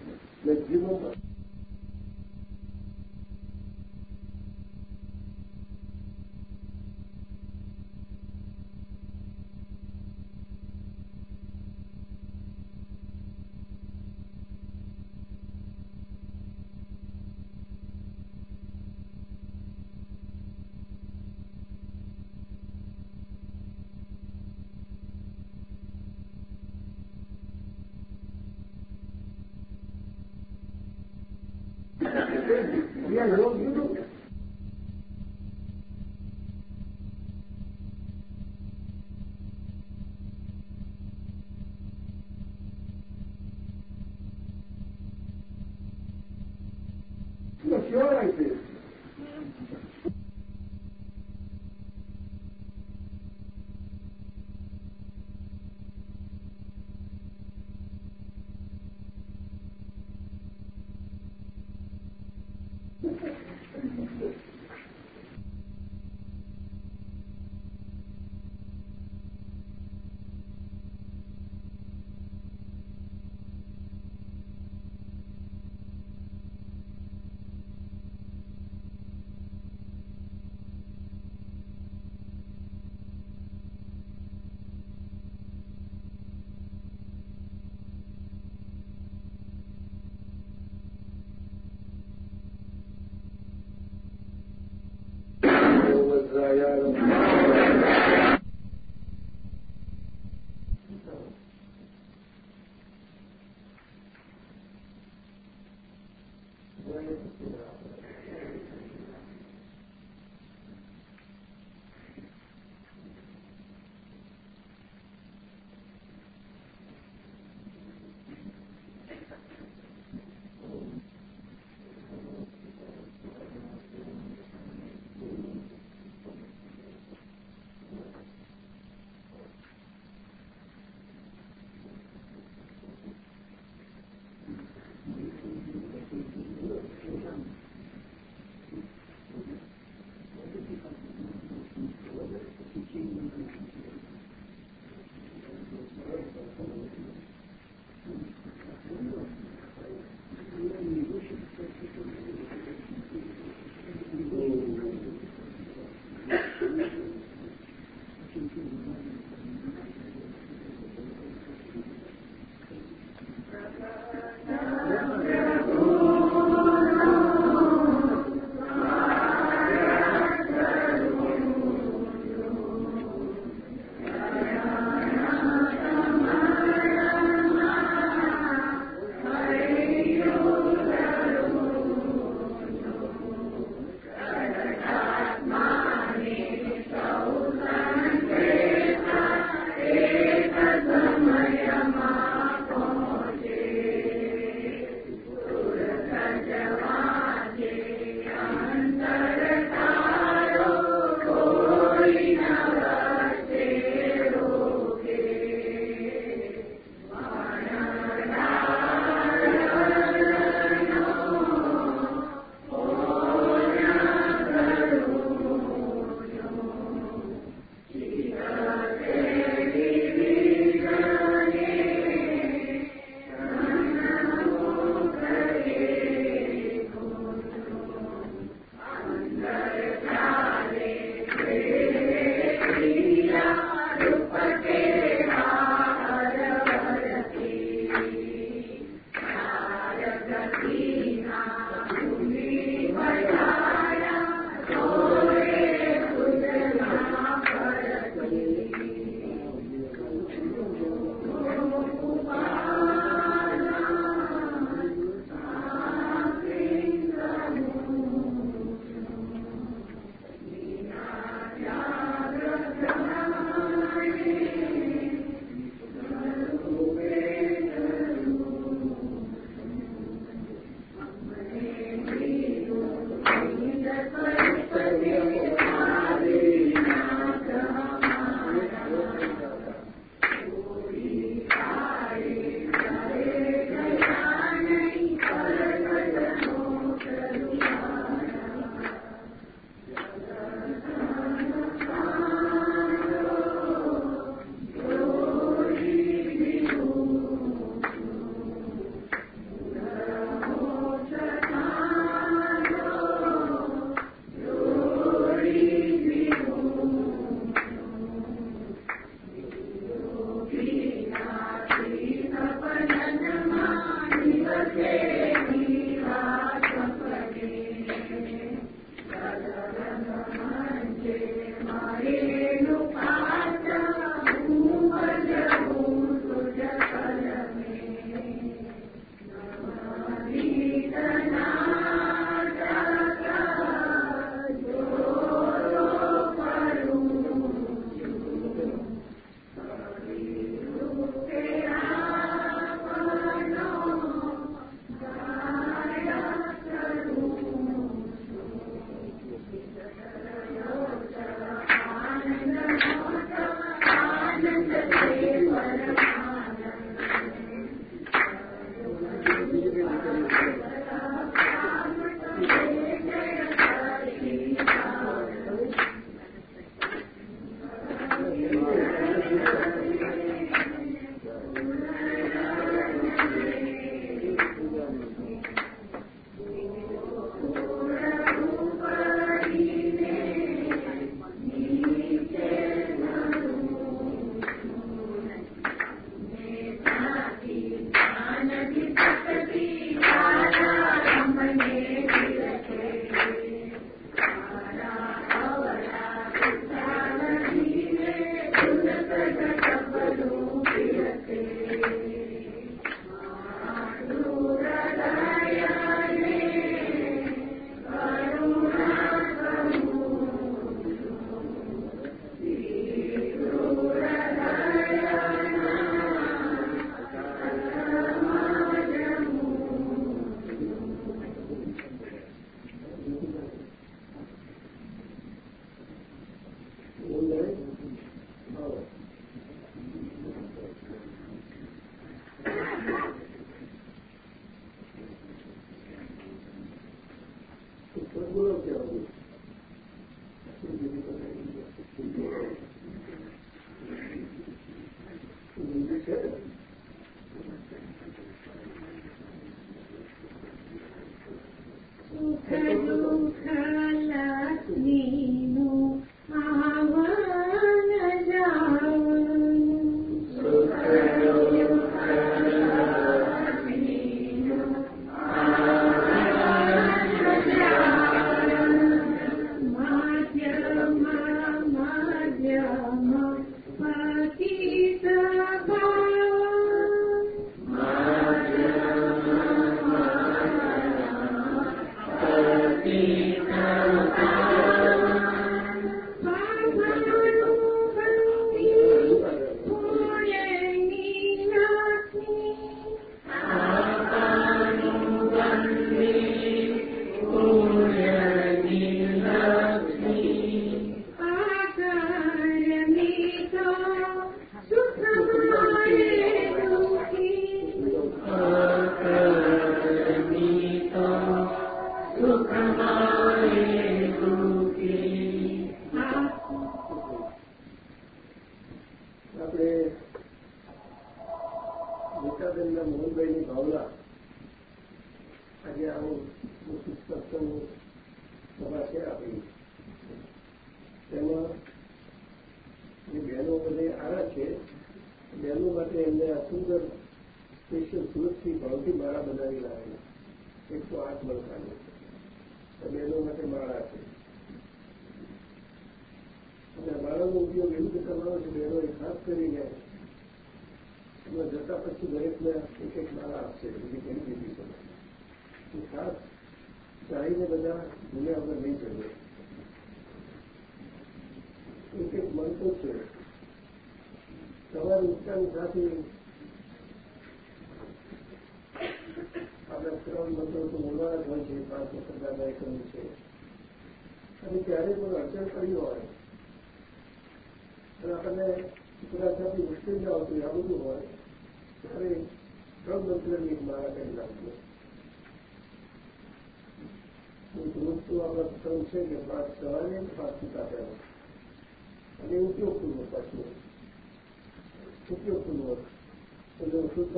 دي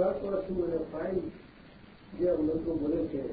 હું શું છું ફાઇન જે મંત્રો બોલે છે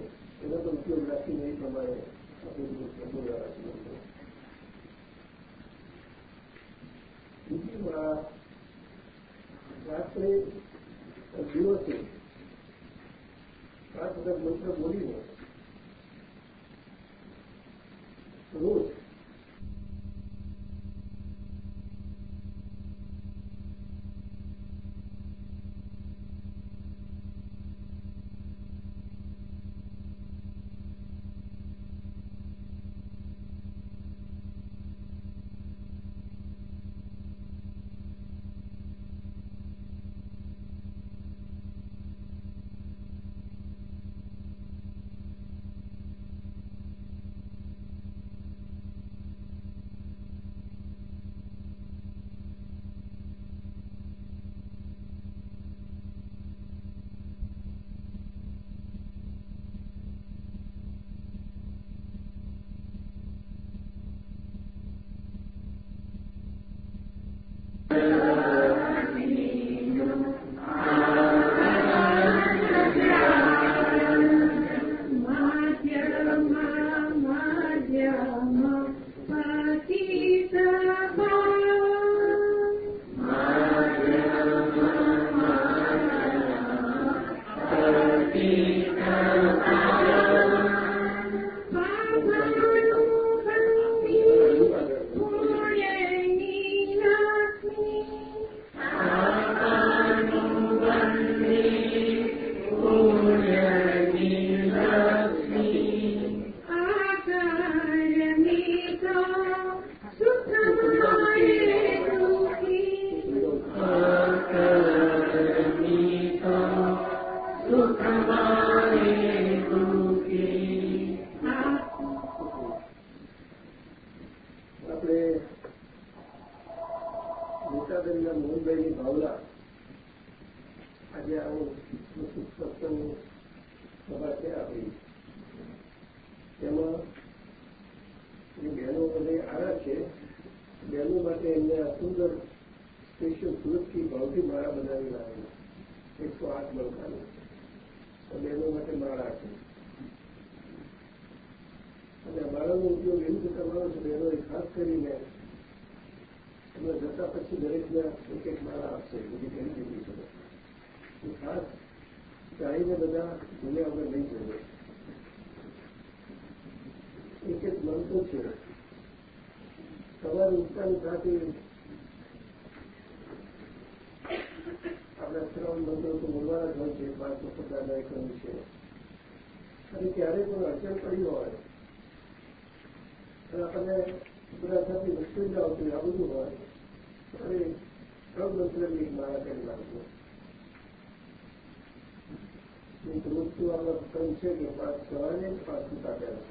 કહ્યું છે કે પાંચ સવારે પાંચ સુતા પહેલા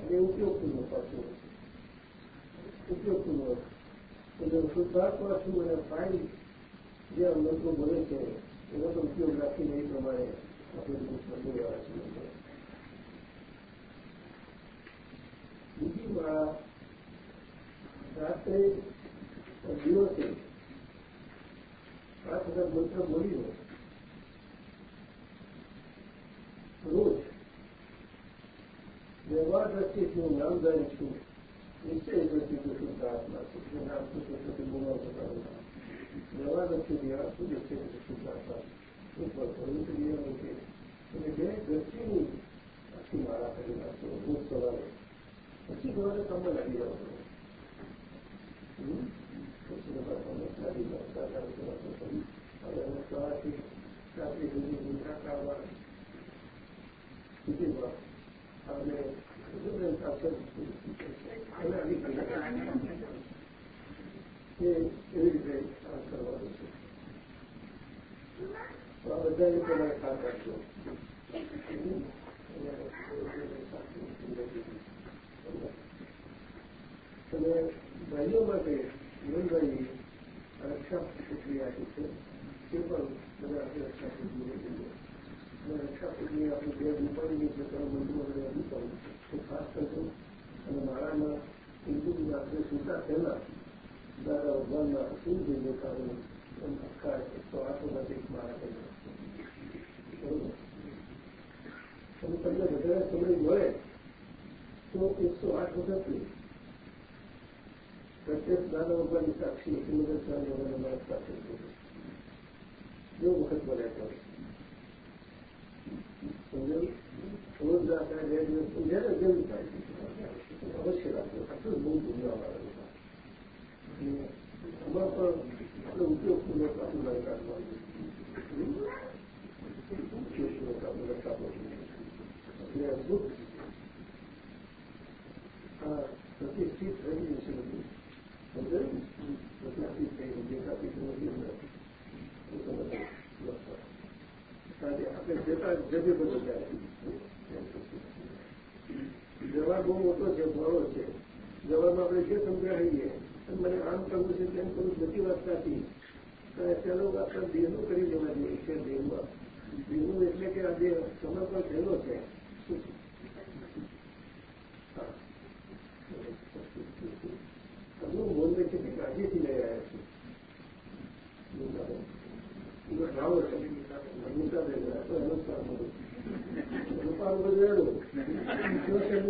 અને ઉપયોગપૂર્ણ પાછું ઉપયોગપૂર્ણ એટલે શુદ્ધાત્મા અને ફાઇલ જે મંત્રો બોલે છે એનો પણ ઉપયોગ રાખીને એ પ્રમાણે આપણે Let's see if you know that it's. રીતે કામ કરવાનું છે તો આ બધા રીતે મને કામ રાખજો તમે ભાઈઓ માટે મનભાઈ રક્ષા પ્રક્રિયા છે તે પણ બધા આપણે રક્ષા પ્રક્રિયા જોઈએ અને રક્ષા પ્રક્રિયા આપણે બે રૂપાણીની છે ત્રણ મંદિરો વડે અનુસરણ એ ખાસ કરજો અને મારામાં હિન્દુ રાત્રે સુતા પહેલા મારા કરી બરોબર અને તમને વધારે સમય મળે તો એકસો આઠ વખત પ્રત્યેક દાદા ભગવાનની સાક્ષી શ્રીમદ સ્વામી ભગવાન મારા સાક્ષી જો વખત મળે તો સમજાયું રોજ આપણે બે જેવું થાય અવશ્ય રાખજો આટલું બહુ દુનિયાવાળા આમાં પણ આપણે ઉપયોગપૂર્વક આપણું લઈ કાઢવાનું ઉપયોગપૂર્વક એટલે અદભુત આ થઈ ગયું છે બધું સમજાયું પ્રતિષ્ઠિત થઈ ગયું દેખાતી નથી આપણે જતા જાય જવાબ બહુ મોટો છે બહોળો છે જવાબ આપણે જે સંગ્રહીએ મને આમ કરવું છે તેમ કરવું બધી વાત સાચી ચાલો આપણે દેહનું કરી દેવા જોઈએ. છે દેહમાં, દેહનું એટલે કે આ દેહ સમર્પણ થયેલો છે. હજુ બોમ્બે છે કે કાળજીથી લઈ આવ્યા છે. રાહુલ ભાવ છે ગીતાબેન તો એનો રૂપાલ બધું એનું શિવસેન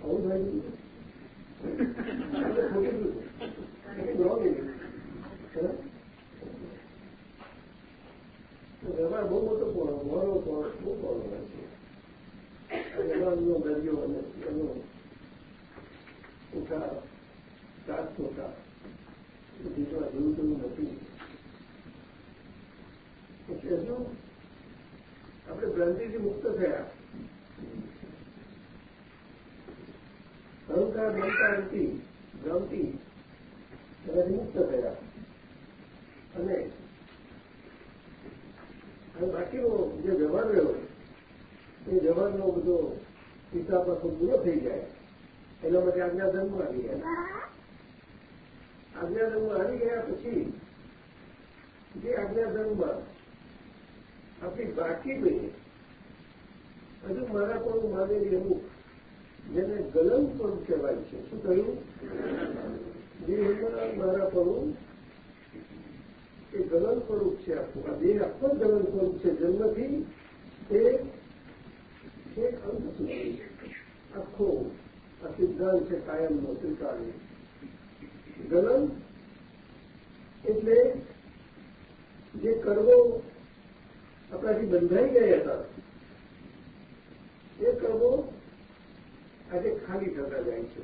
આવું થાય વ્યવહાર બહુ મોટો મોડો બહુ મોડો હોય છે વ્યવહારનો દરિયો અને એનો જીતવા જેવું તેવું નથી એટલે શું આપણે ભ્રાંતિથી મુક્ત થયા અહંકાર મમતા નથી ભ્રાંતિ મુક્ત થયા. અને બાકીનો જે વ્યવહાર રહ્યો, એ વ્યવહારનો બધો પિતા આખો પૂરો થઈ જાય. એના માટે આજ્ઞાધર્મ આવી ગયા. આજ્ઞાધર્મ આવી ગયા પછી જે આજ્ઞાધર્મમાં આપણી બાકી રહી હજુ મારા પણ માનેલી અમુક જેને ગલન પણ કહેવાય છે. શું કહ્યું? દેહમાં મારા પરું એ ગલન સ્વરૂપ છે આખું. આ દેહ આખો ગલન સ્વરૂપ છે. જન્મથી એ અંત સુધી. આખો આ સિદ્ધાંત છે કાયમનો સ્વીકારે ગલન એટલે જે કર્મો આપણાથી બંધાઈ ગયા હતા, એ કર્મો આજે ખાલી થતા જાય છે.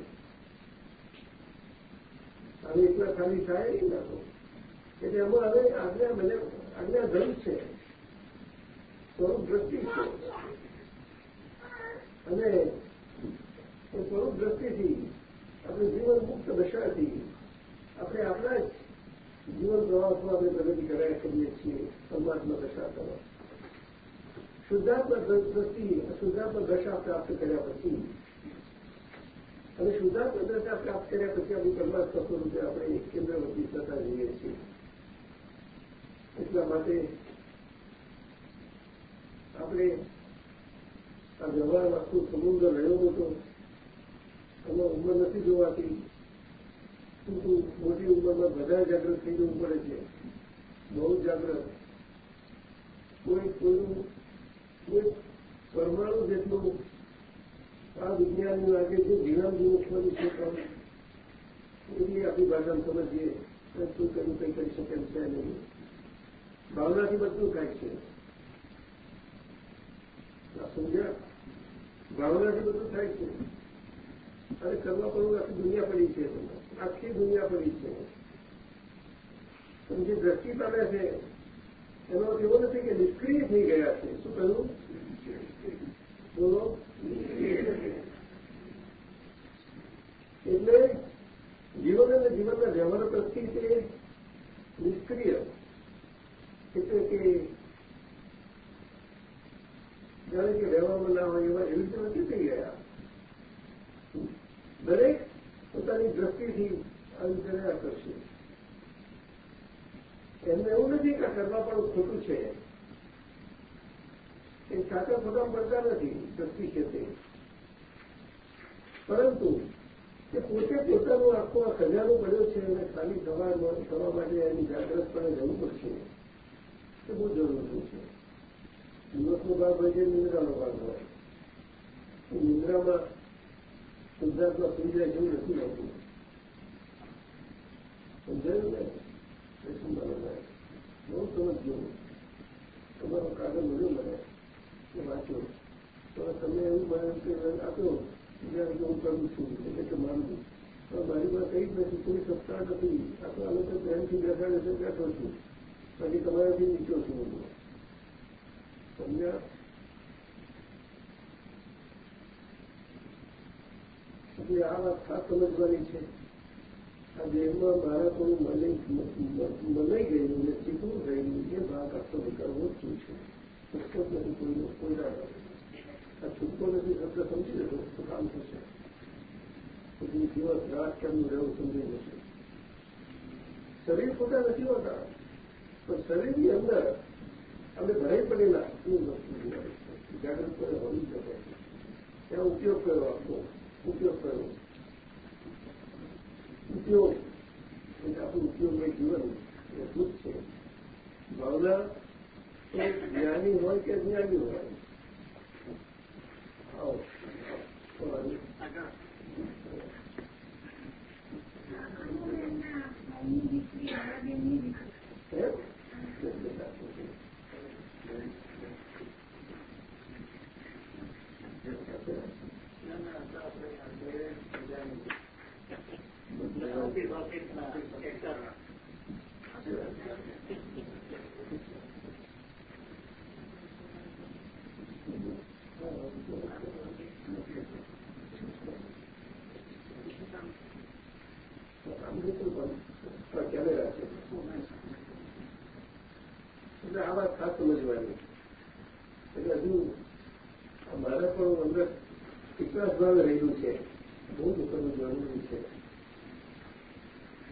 હવે એટલા ખાલી થાય નહીં લાગો એટલે એમાં હવે આજ્ઞા મને આજ્ઞા ધન છે. સ્વરૂપ દ્રષ્ટિ છે. અને સ્વરૂપ દ્રષ્ટિથી આપણે જીવન મુક્ત દશાથી આપણે આપણા જ જીવન પ્રવાસમાં આપણે પ્રગતિ કરાયા કરીએ છીએ, પરમાત્મા દશા કરવા શુદ્ધાત્મા દ્રષ્ટિ, શુદ્ધાત્મા દશા પ્રાપ્ત કર્યા પછી અને સુધા દશા પ્રાપ્ત કર્યા પછી આપણે પરમાત્મા સ્વરૂપે આપણે કેન્દ્રવર્તી થતા જઈએ છીએ. એટલા માટે આપણે આ વ્યવહાર ખૂબ સમુદ્ર રહ્યો હતો. એમાં ઉંમર નથી જોવાતી. પરંતુ મોટી ઉંમરમાં બધા જાગૃત થઈ જવું પડે છે. બહુ જાગૃત. કોઈ કોઈનું કોઈ પરમાણુ જેટલું આ વિજ્ઞાનનું આજે જે જીવન જીવન છે એટલી આપણી ભાષામાં સમજીએ તો શું કર્યું, કંઈ કરી શકે એમ છે નહીં. ભાવનાથી બધું થાય છે. સમજ્યા? ભાવનાથી બધું થાય છે. અને કરવા પણ આખી દુનિયા પડી છે. આખી દુનિયા પડી છે. પણ જે દ્રષ્ટિ પામે છે. એનો એવો નથી કે નિષ્ક્રિય થઈ ગયા છે. શું કહ્યું? બોલો. એટલે જીવન અને જીવનના વ્યવહાર પ્રત્યે તે નિષ્ક્રિય. એટલે કે જાણે કે વ્યવહારમાં ના હોય એવા એવી રીતે નથી થઈ ગયા. દરેક પોતાની દ્રષ્ટિથી આવી વિચારે કરશે એમને એવું નથી કે કરવા પણ ખોટું છે. એ સાચા ખોટા પડતા નથી, શક્તિ છે તે. પરંતુ એ પોતે પોતાનો આખો આ ખજાનો પડ્યો છે અને ખાલી થવા થવા માટે એની જાગ્રતપણે જવું પડશે. એ બહુ જરૂરી છે. દિવસનો ભાગ હોય છે, નિંદ્રાનો ભાગ હોય. નિંદ્રામાં ગુજરાતમાં જાય જેવું નથી લાગતું સમજાયું ને? એ શું મને બહુ સમજજો. તમારો કાગળ મળ્યો મને. એ વાંચ્યો તો તમે એવું મને કે આપ્યો જ્યાં હું કરું છું, એટલે કે માનવું પણ મારી પાસે કંઈ જ નથી, કોઈ સત્તા નથી. આ તો અમે તો પ્રેમથી બેસાડે છે બેઠો છું. બાકી તમારાથી નીચો છું હું. સમજ્યા આ વાત ખાસ સમજવાની છે, આ દેહમાં બાળકોનું મનાઈ ગયેલું ને ચીકવું થયેલું એ ભાગ આખો નીકળવો જ છે છૂટકો જ નથી કોઈનો કોઈ ના આ છૂટકો નથી શબ્દ સમજી લેશો તો કામ થશે પછી દિવસ રાત કેમનું રહેવું સમજી જશે શરીર ખોટા નથી હોતા પણ શરીરની અંદર અમે ભરાઈ પડેલા એ વસ્તુ જાગૃત હોવી શકે ત્યાં ઉપયોગ કર્યો આપવો ઉપયોગ કર્યો ઉપયોગ એટલે આપણું ઉપયોગમય જીવન એ શુદ્ધ છે ભાવના જ્ઞાની હોય કે જ્ઞાની હોય? આવો. એટલે આ વાત ખાસ સમજવાની. એટલે હજુ મારા પણ અંદર વિશ્વાસ ભાવે રહેલું છે. બહુ દુઃખનું જરૂરી છે.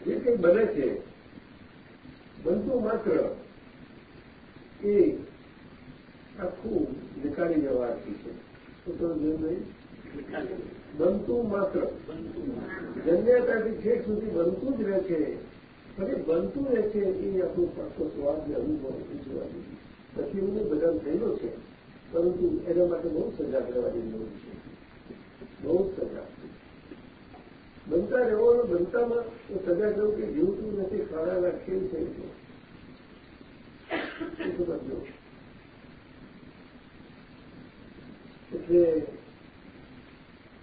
જે કંઈ બને છે બનતું માત્ર એ આખું નિકાળી જવાથી છે. શું કહું જોયું નહીં? બનતું માત્ર. જન્યતાથી છેક સુધી બનતું જ રહે છે. અને બનતું રહે છે એ આપણું પાછો સ્વાદ અનુભવ ઉજવાની પછી એમને બદલ થયેલો છે. પરંતુ એના માટે બહુ સજાગ રહેવાની જરૂર છે. બહુ સજાગ બનતા રહેવાનું બનતામાં તો સજાગ રહેવું કે જીવતું નથી, ખાવાના ખેલ છે સમજો એટલે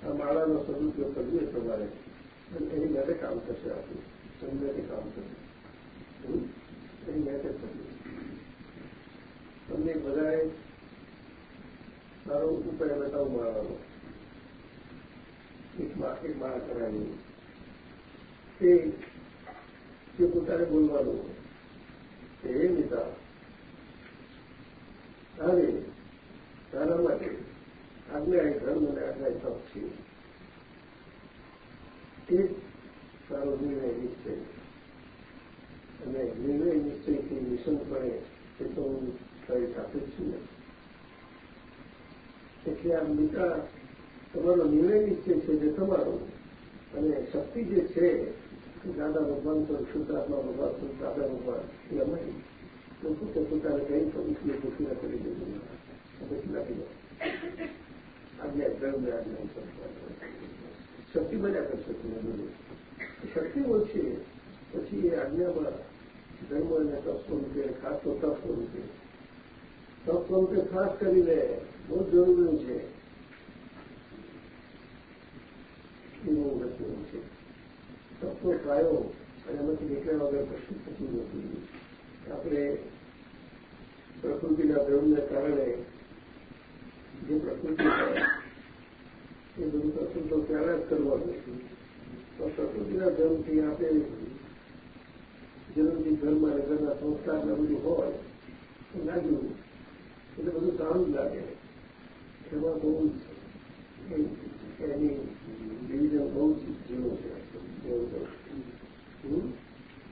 આ માળાનો સદુપયોગ કરીએ તમારે. એની માટે કામ થશે આપણું. સમજાથી કામ થશે. એની મહેનત થશે. તમને બધાએ સારો ઉપાય બતાવો માળાનો એક એક બાળક કરાવ્યું તે પોતાને બોલવાનું એ નેતા. તારે તારા માટે આજ્ઞા એ ધર્મ અને આજ્ઞા તપ છે. સારો નિર્ણય નિશ્ચય. અને નિર્ણય નિશ્ચયથી મિશન એ તો હું તારી સાથે છું એટલે આ મિત્ર તમારો નિર્ણય નિશ્ચય છે જે તમારો. અને શક્તિ જે છે દાદા ભગવાન તો શુદ્ધાત્મા ભગવાન તો દાદા ભગવાન, એ અમારી. લોકો તો પોતાને કહી તો ઉઠી દુઃખી કરી દીધું પછી લાગી દો આજ્ઞા દરમિયાન શક્તિ બન્યા કરશે. તમે બધું શક્તિ ઓછી પછી એ આજ્ઞામાં ધર્મ અને તપ સ્વરૂપે ખાસ તો તપ સ્વરૂપે તપ સ્વરૂપે ખાસ કરીને બહુ જરૂરી છે. એવું અગત્યનું છે. તપનો પાયો અને એમાંથી નીકળ્યા વગર કશું થતું નથી. આપણે પ્રકૃતિના ધર્મને કારણે જે પ્રકૃતિ એ બધું કશું ત્યારે જ કરવાનું તો પ્રકૃતિના ધર્મથી આપણે જન્મથી ધર્મ અને ઘરના સંસ્કારના બધું હોય લાગ્યું એટલે બધું સારું લાગે. એમાં બહુ એની ડિવિઝન બહુ જ જીવું છે. તો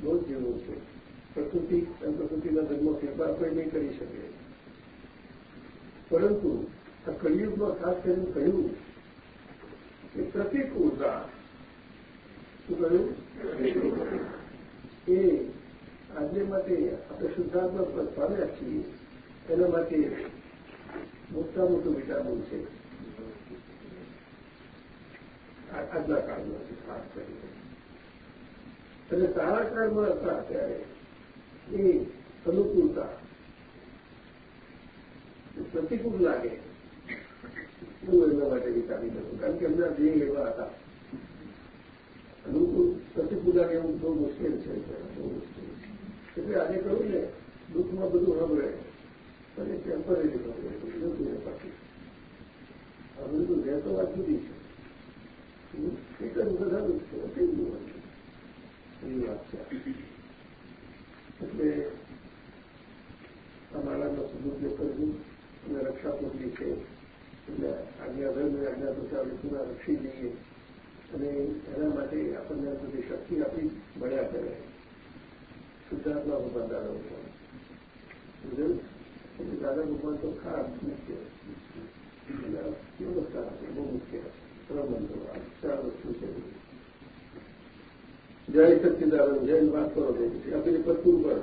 બહુ જ જીવું છે. પ્રકૃતિ અને પ્રકૃતિના ધર્મમાં ફેરફાર કોઈ નહીં કરી શકે. પરંતુ આ કળિયુગમાં ખાસ કરીને કહ્યું કે પ્રતિક ઊર્જા શું કહ્યું? એ આજે માટે આપણે શુદ્ધાત્મા પદ પામ્યા છીએ. એના માટે મોટા મોટું વિટામિન છે. આજના કાળમાં અને સારા કાળમાં હતા ત્યારે એ અનુકૂળતા પ્રતિકૂળ લાગે. એવું એમના માટે વિચારી દઉં કારણ કે એમના ધ્યેય એવા હતા અનુકૂળ પ્રતિકૂળ એવું બહુ મુશ્કેલ છે બહુ એટલે આજે કહ્યું ને દુઃખમાં બધું સાંભળે અને ટેમ્પરરી સાંભળે જતું રહે પાછું આ બધું રહેતો વાત જુદી છે એક જ સારું છે થઈ ગયું એવી વાત છે. એટલે આ માળાનો સદુપયોગ કરવું અને રક્ષાપૂર્તિ છે. એટલે આજ્ઞા ધર્મ, આજ્ઞા પ્રચાર પૂરા રક્ષી જઈએ અને એના માટે આપણને બધી શક્તિ આપી મળ્યા કરે શુદ્ધાત્મા ભગવાન દાદા ભગવાન. દાદા ભગવાન તો ખાસ મુખ્ય. વ્યવસ્થા આપે? બહુ મુખ્ય. પ્રબંધો ચાર વસ્તુ છે. જય સચ્ચિદાનંદ જૈન વાત કરો આપેલી પત્તું પર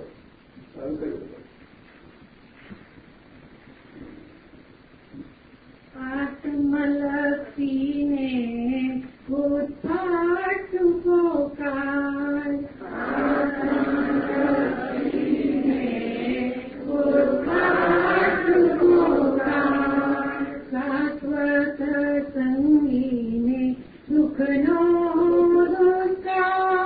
આમ કર્યું. आत्मलक्ष्मीने उत्पाठ गोकार आत्मलक्ष्मीने उत्पाठ गोकार शाश्वत संगीने सुखनो दोस्कार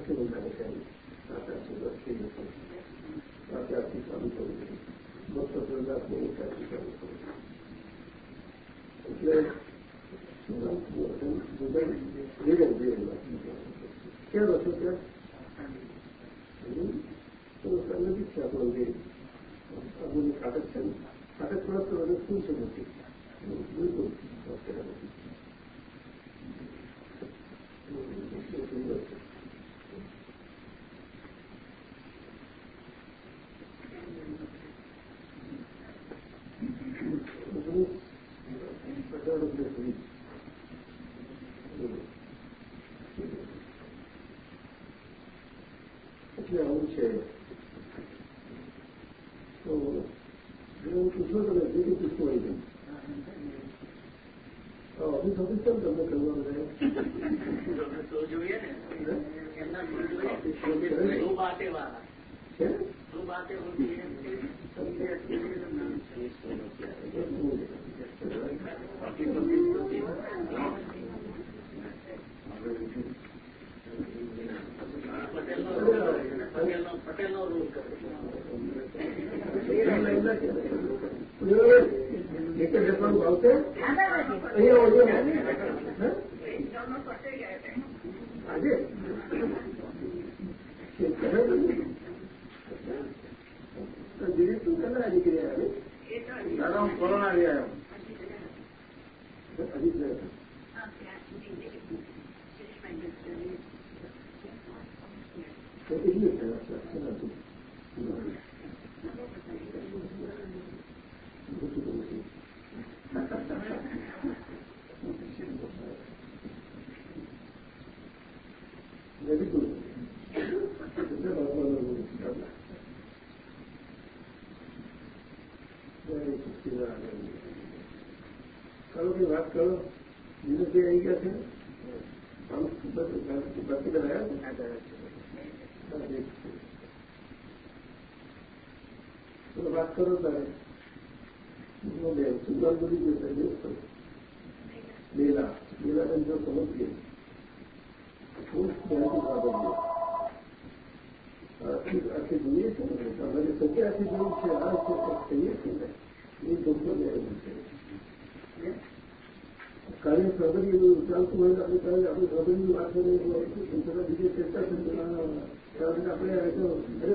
que não deve cair na taxa das filhas, na taxa de saúde, não fazendo a boa taxa de saúde. એટલે ક્યાં રસો ત્યાં સંગઠિત છે આપણું જે આપણું કાગજ છે ને કાગજ થોડા તો રસ શું છે નથી કરો. બીજું કોઈ આવી ગયા છે. આમ બધું ભક્તિ વાત કરો તારે ¿Qué es lo que se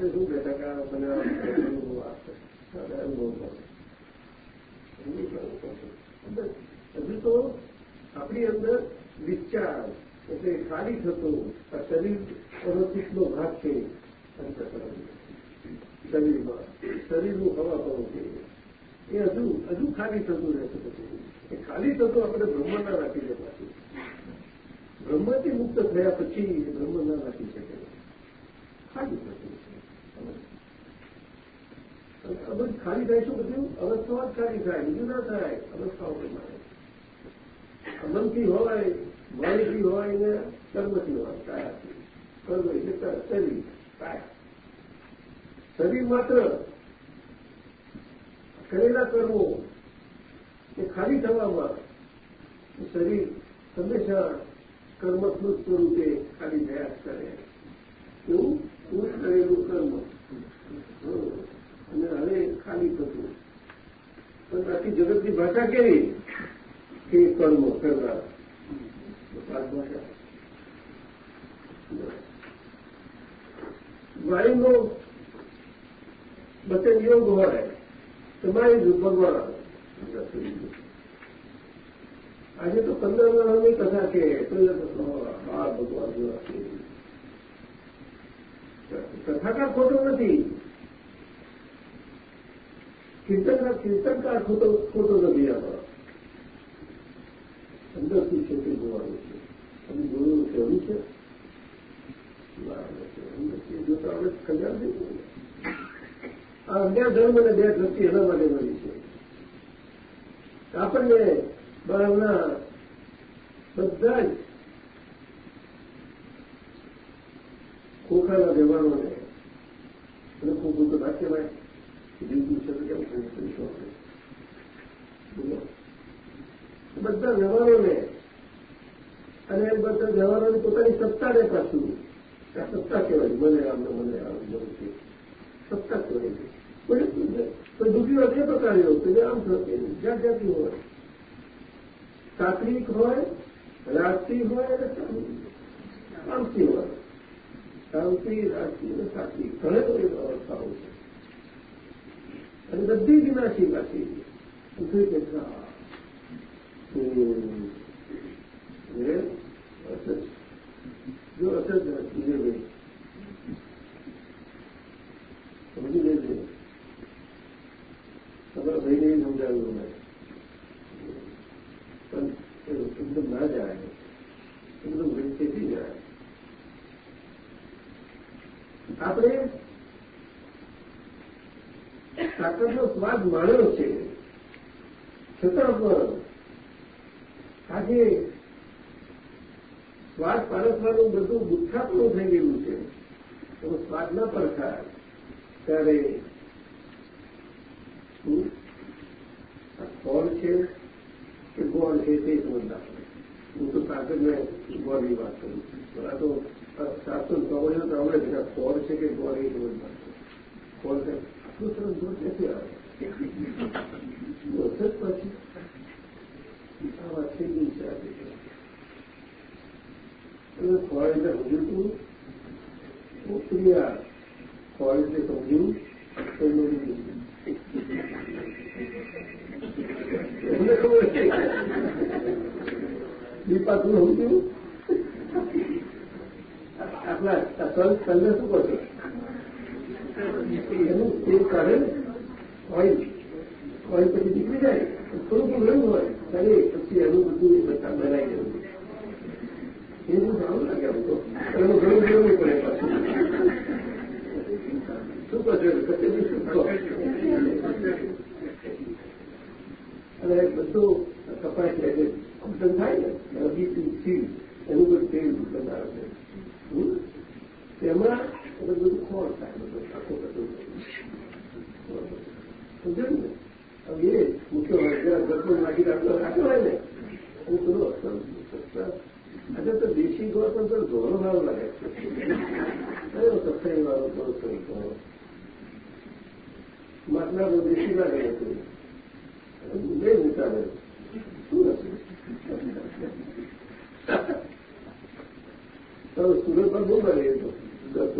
આપણે શું બેઠા કે આ બનાવ અનુભવ આપશે અનુભવ કરશે હજુ તો આપણી અંદર વિચાર એટલે ખાલી થતો આ શરીર અનોચિતનો ભાગ છે શરીરમાં શરીરનું હવા પણ છે એ હજુ હજુ ખાલી થતું રહેશે પછી એ ખાલી થતું આપણે બ્રહ્મ ના રાખી શકાતું બ્રહ્મથી મુક્ત થયા પછી બ્રહ્મ ના રાખી શકે ખાલી થતું. અબજ ખાલી થાય શું બધું? અવસ્થાઓ જ ખાલી થાય, બીજું ના થાય. અવસ્થાઓ મનથી હોય મનથી હોય ને કર્મથી હોય કાયાથી કર્મ એટલે શરીર, કાયા. શરીર માત્ર કરેલા કર્મો એ ખાલી થવામાં શરીર હંમેશા કર્મસ્મૃત સ્વરૂપે ખાલી થયા કરે. એવું પૂર કરેલું કર્મ. અને હવે ખાલી થતું. પણ આખી જગતની ભાષા કેવી? કે કર્મ કરનાર વાયુનો વચન યોગ હોય તમારી ભગવાન આજે તો પંદર વર્ષની કથા છે. ભગવાન કથાકાર ખોટો નથી. કીર્તનકાર કીર્તનકાર ખોટો ખોટો નથી આમાં અંદરથી છે. તે જોવાનું છે અને ગુરુ કેવું છે. આ અગિયાર ધર્મ અને બે દ્રષ્ટિ એના માટે મળી છે. આપણને બહારના બધા જ ખોખાના વ્યવહારોને અને ખોખું તો ના છે બધા જવાનોને અને બધા વ્યવહારોની પોતાની સત્તાને પાછું આ સત્તા કહેવાય મને આમ મને આમ જવું છે સત્તા કહેવાય. કોઈ દુઃખી વાત એ પ્રકારે હોય આમ જાત જાતિ હોય. સાત્વિક હોય રાજસી હોય અને શાંતિ હોય. શાંતિ રાજસી અને સાત્વિક. ઘણે બધી અવસ્થાઓ છે. અને બધી વિનાશી પાછી શું કે જો અસર વિજયભાઈ સમજી લેજો તમારા ભાઈને એ સમજાવ્યું મેં પણ એકદમ ના જાય એકદમ વચ્ચેથી જાય આપણે તાકાતનો સ્વાદ માણ્યો છે. છતાં પણ આજે સ્વાદ પારસવાનું બધું ગુઠ્ઠાપણું થઈ ગયું છે. તો સ્વાદ ના પરખાય. ત્યારે શું? ફળ છે કે ગોળ છે તે સમજતા હું તો સાગરને ગોળની વાત કરું પણ આ તો શાસ્ત્રો સમજો તો આવડે છે ફળ છે કે ગોળ એ સમજતા ફળ છે. આ. વાત થઈ ગઈ છે. આજે અને ફળ સમજ્યું તું ક્રિયા ફળ સમજ્યું તો એમને ખબર છે? દીપાતું સમજ્યું? આપણા સલને શું છો? એનું તેલ કાઢે હોય. ઓઇલ પછી નીકળી જાય થોડું પણ રહ્યું હોય ત્યારે પછી એનું બધું બધા બનાવી દેવું એ સારું લાગે આમ તો એનું ઘણું જોવું પડે પાછું શું કહો કચેરી શું અને બધું કપાસ એટલે કુટન થાય ને બીજું સીડ એનું બધું તેલ બનાવે છે. તેમાં બધું ખોળ થાય? બધું આખું ને? હવે એ મુખ્ય હોય ગરબો નાખી રાખતો રાખ્યો હોય ને? હું બધું અસર આજે તો દેશી ગોળ પણ તો ધોરો સારો લાગે કયો સફાઈ વાળો થોડો થોડો માટલા બહુ દેશી લાગે છે. બે વિચારે. શું હશે? તો સુરતમાં બહુ મળે એ સાઉથ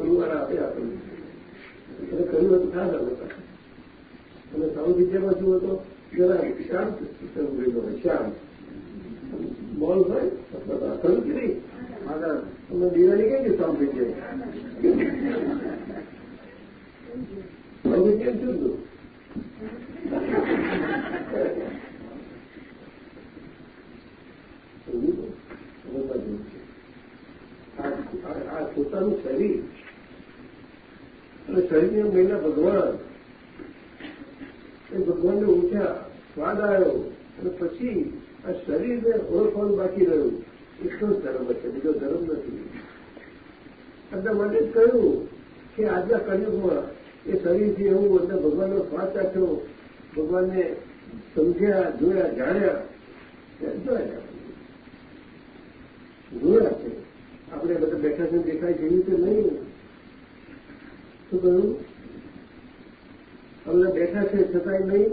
ઇન્ડિયામાં જુઓ તો જરા શાંત સિસ્ટમ રહેલો હોય શાંત. બોલ હોય અથવા કે નહીં. આગળ. તમે દિવાળી કઈ રીતે સાંભળી જાય સાઉથ ઇન્ડિયન શું હતું? (laughs) આ પોતાનું શરીર. અને શરીરની મહિલા ભગવાન. એ ભગવાનને ઉઠ્યા સ્વાદ આવ્યો અને પછી આ શરીરને ઓળખવાનું બાકી રહ્યું. એટલો જ ધર્મ છે. બીજો ધર્મ નથી. એટલે જ કહ્યું કે આજના કલયુગમાં એ શરીરથી એવું એટલે ભગવાનનો સ્વાદ ચાખ્યો. ભગવાનને સમજ્યા, જોયા, જાણ્યા. જોયા જોયા છે. આપણે બધા બેઠા છે દેખાય છે એવી રીતે નહીં શું કહ્યું અમને બેઠા છે છતાંય નહીં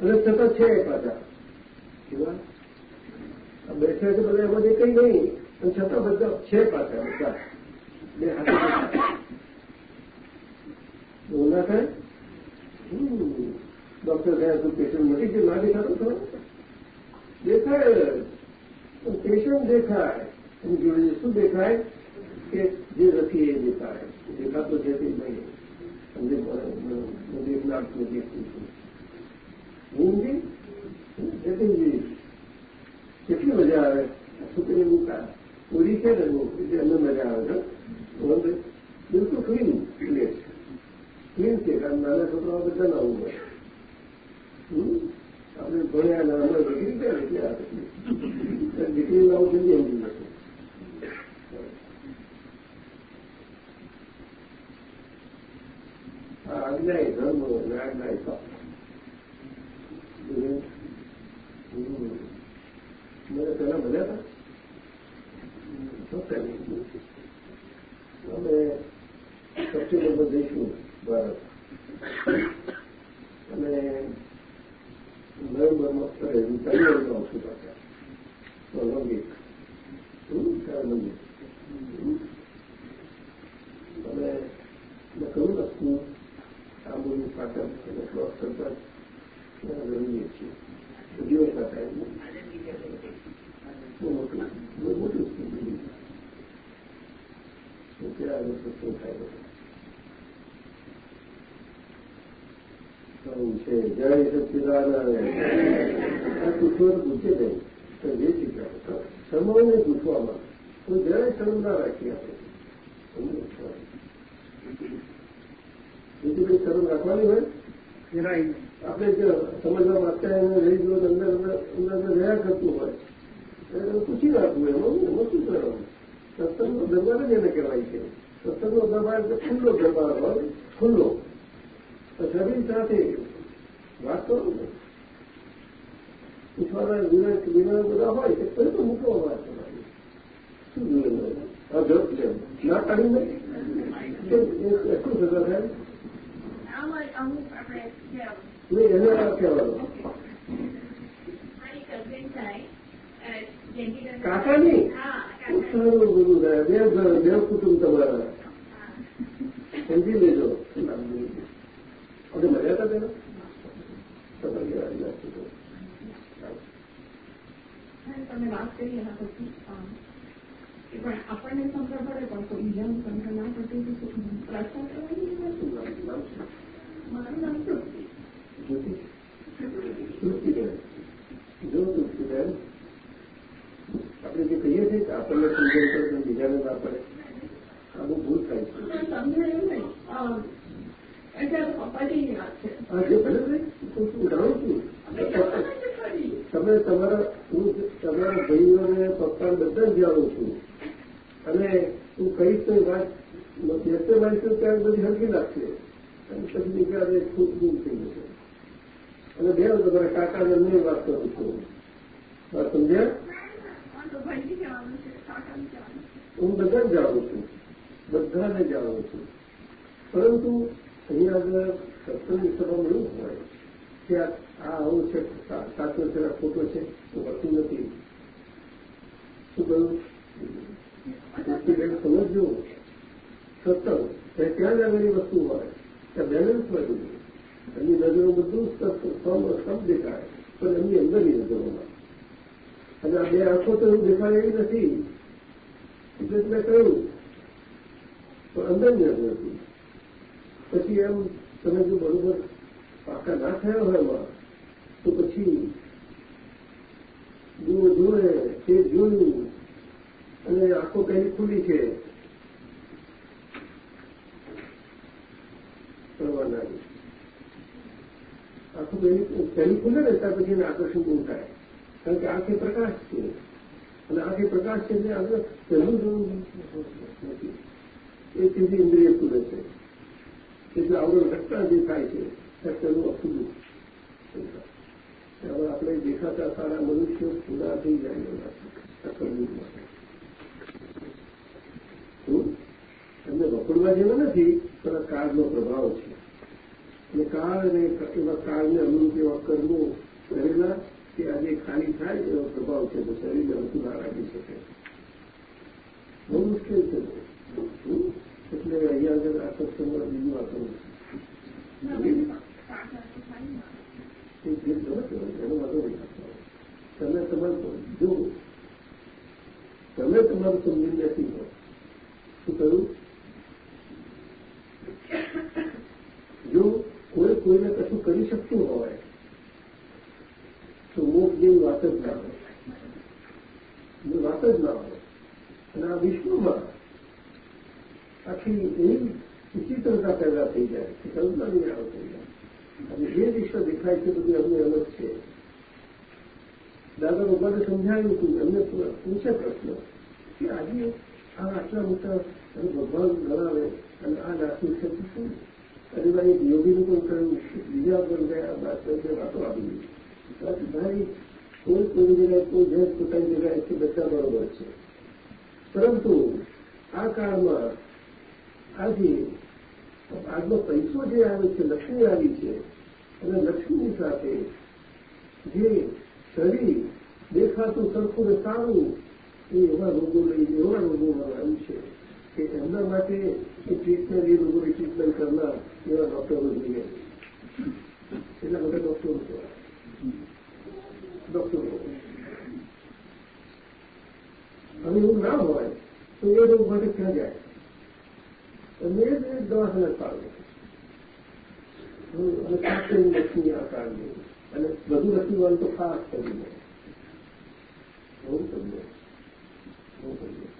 અને છતાં છે પાછા કેવા બેઠા છે બધા એમાં કઈ નહીં અને છતાં બધા છે પાછા બધા બે હાથ એવું ના થાય ડોક્ટર થયા તો પેશન્ટ મટી ગયું ના દેખાતો ખરો દેખાય પેશન્ટ દેખાય એની જોડે શું દેખાય? કે જે નથી એ દેખાય. દેખાતો છે તે નહીં. સમજે હું દેખનાર છું. દેખું છું હું જતીનજી કેટલી મજા આવે? છોકરી મૂકા પૂરી છે ને એટલે એમને મજા આવે છે બિલકુલ ક્લીન ક્લિયર ક્લીન છે, કારણ નાના છોકરાઓ બધા ના હોય આપણે ભણ્યા નાના અમે ગયા એટલે દીકરી લાવું જલ્દી સમજી જશે આ આજ્ઞાય ધર્મ અને આજ્ઞાય પાપ મને પેલા મળ્યા હતા અમે સપ્ટેમ્બરમાં જઈશું ભારત અને નવેમ્બરમાં ફરે હું જાન્યુઆરીમાં આવશું પાછા મંદિર ત્યારે અને મેં કહ્યું ને હું સચિદાનંદ પૂછવાનું પૂછે નહીં તો જે શીખ્યા સમયને પૂછવામાં તો જરાય શરમ ના રાખીએ આપણે બીજી કઈ શરમ રાખવાની હોય? આપણે જો સમજવા માંગતા એને રહી ગયો અંદર અંદર રહ્યા કરતું હોય. એને પૂછી રાખવું એમાં એમાં શું કરવાનું? સત્સંગનો દરબાર જ એને કહેવાય છે. સત્સંગનો દરબાર એટલે ખુલ્લો દરબાર હોય. ખુલ્લો. શરીર સાથે વાત કરો ને પૂછવાના વિનય વિનય બધા હોય એ કોઈ તો મૂકવા વાત કરવાની શું વિનય હા છે. ના કાઢી નહીં એટલું સજા થાય? નહીં એને આ કહેવાનું કાકા નહીં સારું બધું થાય દેવ કુટુંબ તમારા સમજી લેજો આપણે મળ્યા હતા તેના તમારી વાત તમે વાત કરી એના પછી કે પણ આપણને સમજ પડે પણ કોઈ બીજાને ના પડતી પ્રશ્ન કરવાની આપણે જે કહીએ છીએ કે આપણને સમજણ પડે તો બીજાને ના પડે આ બહુ ભૂલ થાય છે. સમજાય તમે તમારા હું તમારા ભાઈઓને પપ્પા બધા જાણું છું અને હું કહીશ તો વાત બેસે માનશું ત્યારે બધી હલકી લાગશે અને પછી બીજા ખૂબ દૂર થઈ જશે. અને બે તમારા કાકાને મેં વાત કરું છું. વાત સમજ્યા? હું બધાને જાણું છું. બધાને જાણું છું. પરંતુ અહીંયા આગળ સત્સંગની સભામાં એવું હોય કે આ આવું છે સાચો છે ખોટો છે તો હોતું નથી. શું કહ્યું? સમજજો સત્સંગ ત્યાં જ આગળ વસ્તુ હોય. કે બેલેન્સ વધ્યું એમની નજરો બધું સમ દેખાય. પણ એમની અંદરની નજરોમાં. અને આ બે આંખો તો એવું દેખાય એવી નથી. એટલે કહ્યું પણ અંદરની નજર હતી. પછી એમ, તમે જો બરોબર પાકા ના થયા હોય એમાં, તો પછી દૂર જુએ તે જોયું અને આંખો પહેલી ખુલી છે. કરવાના આખું ગણિત ગણિત ખુલે ને પછી એને આકર્ષણ બહુ થાય. કારણ કે આંખે પ્રકાશ છે. અને આંખે પ્રકાશ છે એટલે આપણે જરૂર જરૂર નથી. એ સીધી ઇન્દ્રિય ખુલે છે. એટલે આવરણ ઘટના જે થાય છે ત્યાં અખુલું હવે આપણે દેખાતા સારા મનુષ્યો પૂરા થઈ જાય એના અકલું માટે એમને વખોડવા જેવા નથી, પણ કાળનો પ્રભાવ છે. અને કાળ અને એવા કાળને અનુરૂપ એવા કર્મો કરેલા કે આજે ખાલી થાય એવો પ્રભાવ છે, તો શરીરને વધુ ના રાખી શકે બહુ મુશ્કેલ છે. એટલે અહીંયા આગળ આ સત્સંગમાં બીજું એ એનો તમે તમારું જો તમે તમારું સમજી નથી કહ્યું જો કોઈ કોઈને કશું કરી શકતું હોય, તો મોક્ષ જેવી વાત જ ના હોય. વાત જ ના હોય. અને આ વિષ્ણુમાં આખી એવી વિચિત્રતા પેદા થઈ જાય કે કલ્પના નહીં થઈ જાય અને જે વિશ્વ દેખાય છે, બધું અમને અલગ છે. દાદા ભગવાને સમજાવ્યું હતું, એમને પૂછે પ્રશ્ન કે આજે આ આટલા મોટા ભગવાન ગણાવે અને આ નાખવું છે શું અને એક યોગીનું પણ કહ્યું બીજા પણ ગયા બાદ વાતો આવી ભાઈ કોઈ કોઈ જગ્યાએ કોઈ જજ પોતાની જગ્યાએ છે બધા બરોબર છે પરંતુ આ કાળમાં આજે આજનો પૈસો જે આવે છે, લક્ષ્મી આવી છે, અને લક્ષ્મીની સાથે જે શરીર દેખાતું સરખું ને સારું, એ એવા રોગો લઈને એવા રોગોમાં આવ્યું છે. કે એમના માટે એ ટ્રીટમેન્ટ એ લોકોની ટ્રીટમેન્ટ કરનાર એવા ડોક્ટરો જોઈએ. એટલા બધા ડોક્ટરો ડોક્ટરો હવે એવું ના હોય તો એ રોગ માટે ક્યાં જાય? અને એ જ દવાખાના પાડે. અને ખાસ કરીને લક્ષ્મી આ કારણે. અને બધું લક્ષ્મીવાળું તો ખાસ કરીને. બહુ તમને. બહુ તમને.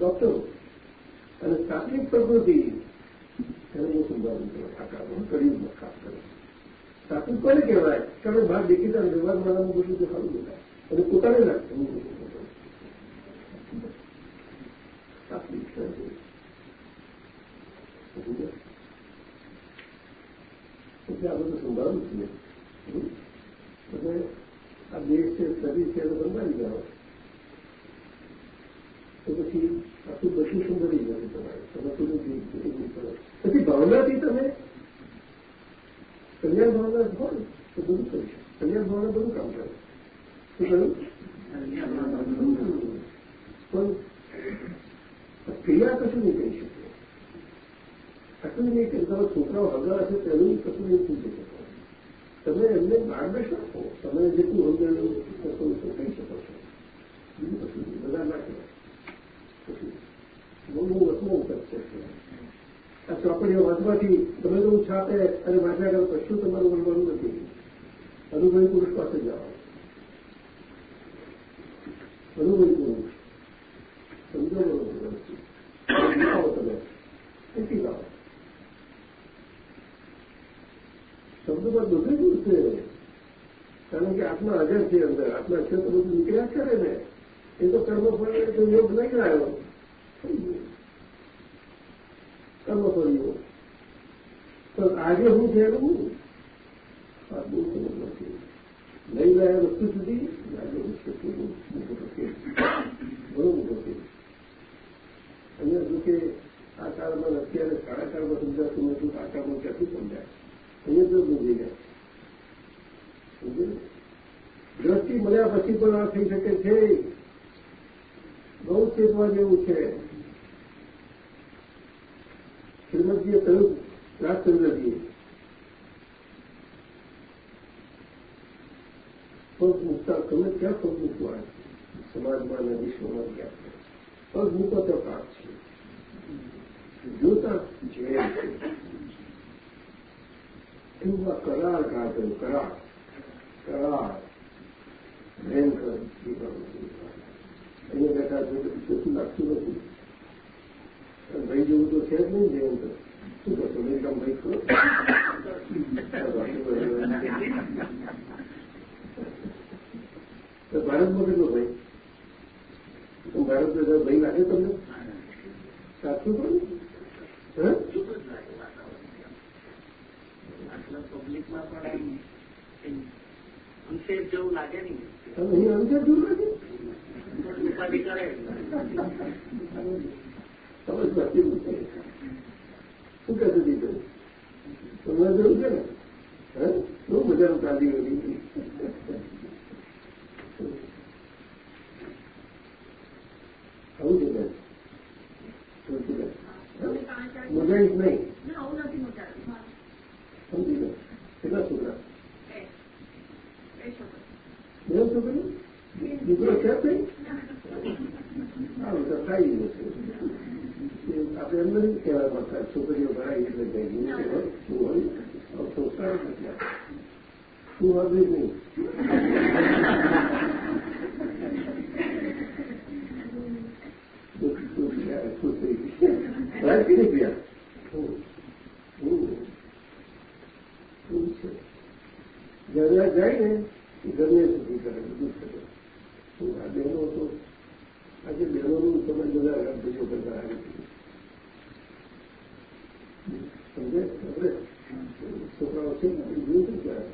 ડોક્ટરો, અને સાત્વિક પ્રકૃતિ એને બહુ સંભાળવું આકાર કળિયુગમાં ખાસ કરે સાત્વિક કોને કહેવાય? આપણે બહાર દેખીતા વ્યવહાર મારામાં બધું સારું દેખાય અને પોતાને નાખે સાત્વિક એટલે આ બધું સંભાળવું છે. અને આ દેશ છે, શરીર છે એને સંભાળી જાઓ તો પછી આખું બધું સંભાળી જશે તમારે. તમે નથી પછી ભાવનાથી તમે કલ્યાણ ભાવના હોય તો બધું કરી શકો. કલ્યાણ ભાવના બધું કામ કરે. શું કહ્યું? પણ ક્રિયા કશું નહીં કરી શકે. કશું નહીં કરી. તમારા છોકરાઓ હગા હશે તેનું કશું નહીં થઈ શકે. તમે એમને માર્ગદર્શન આપો તમે જેટલું સમજાયું શકો તો કહી શકો છો. બીજું કશું બધા ના કહેવાય. બહુ બહુ કરશે આ ચોપડીઓ વાંચવાથી તમે તો છાપે અને વાંચ્યા કરો કશું તમારું બોલવાનું નથી. અનુભવી પુરુષ પાસે જાઓ. અનુભવી પુરુષ. સમજો આવો તમે. શીખી જાઓ. શબ્દમાં બધું જ છે? કારણ કે આત્મા હાજર છે અંદર. આત્મા છે તો બધું નીકળ્યા કરે ને. એ તો કર્મ ફળ તો યોગ નહીં આવ્યો કર્મ ફળ્યો તો આજે હું છે એનું આ બહુ સમજ નથી લઈ ગયા વસ્તુ સુધી આજે હું છે તે બહુ મોટો છે બહુ મોટો છે અહીંયા જો કે આ કાળમાં અત્યારે સાડા કાળમાં સમજાતું નથી આ કાળમાં ક્યાંથી સમજાય અહીંયા તો સમજી જાય દ્રષ્ટિ મળ્યા પછી પણ આ થઈ શકે છે બહુ ચેતવા જેવું છે શ્રીમદજીએ કહ્યું રાજચંદ્રજીએ પગ મૂકતા તમે ક્યાં પગ મૂકવા સમાજમાં અને વિશ્વમાં ક્યાં પગ મૂકો તો પાપ છે જોતા ઝેર છે એવું આ કરાર કાઢ્યો કરાર કરાર ભયંકર અહીંયા બેઠા છે ચોખ્ખું લાગતું નથી? ભાઈ જેવું તો છે જ નહીં ભયંકર શું કરશો? નહીં કામ ભાઈ કરો તો ભારતમાં કેટલો ભાઈ? ભારત ભાઈ લાગે તમને? સાચું પણ હા? આટલા પબ્લિકમાં પણ અંશે જેવું લાગે નહીં. અહીં અંશે જેવું લાગે? ઉપાધિ કરે સમજ નથી શું કહેતું દીધું તમારે જોયું છે ને હે બહુ મજાનું કાઢી હતી આવું છે બેન જ નહીં સમજી ગયા કેટલા છોકરા બે છોકરી દીકરો છે કઈ સારું આપણે એમ નથી કહેવા પડતા છોકરીઓ ભરાય એટલે જઈ શું હોય સંસ્કાર શું હવે નહીં નીકળ્યા જાય ને ગમે સુધી કરે બધું કરે આ બહેનો તો આજે બહેનોનું તમે બધા ભેગો કરતા આવી સમજે છોકરાઓ છે ને જોયું છે ત્યારે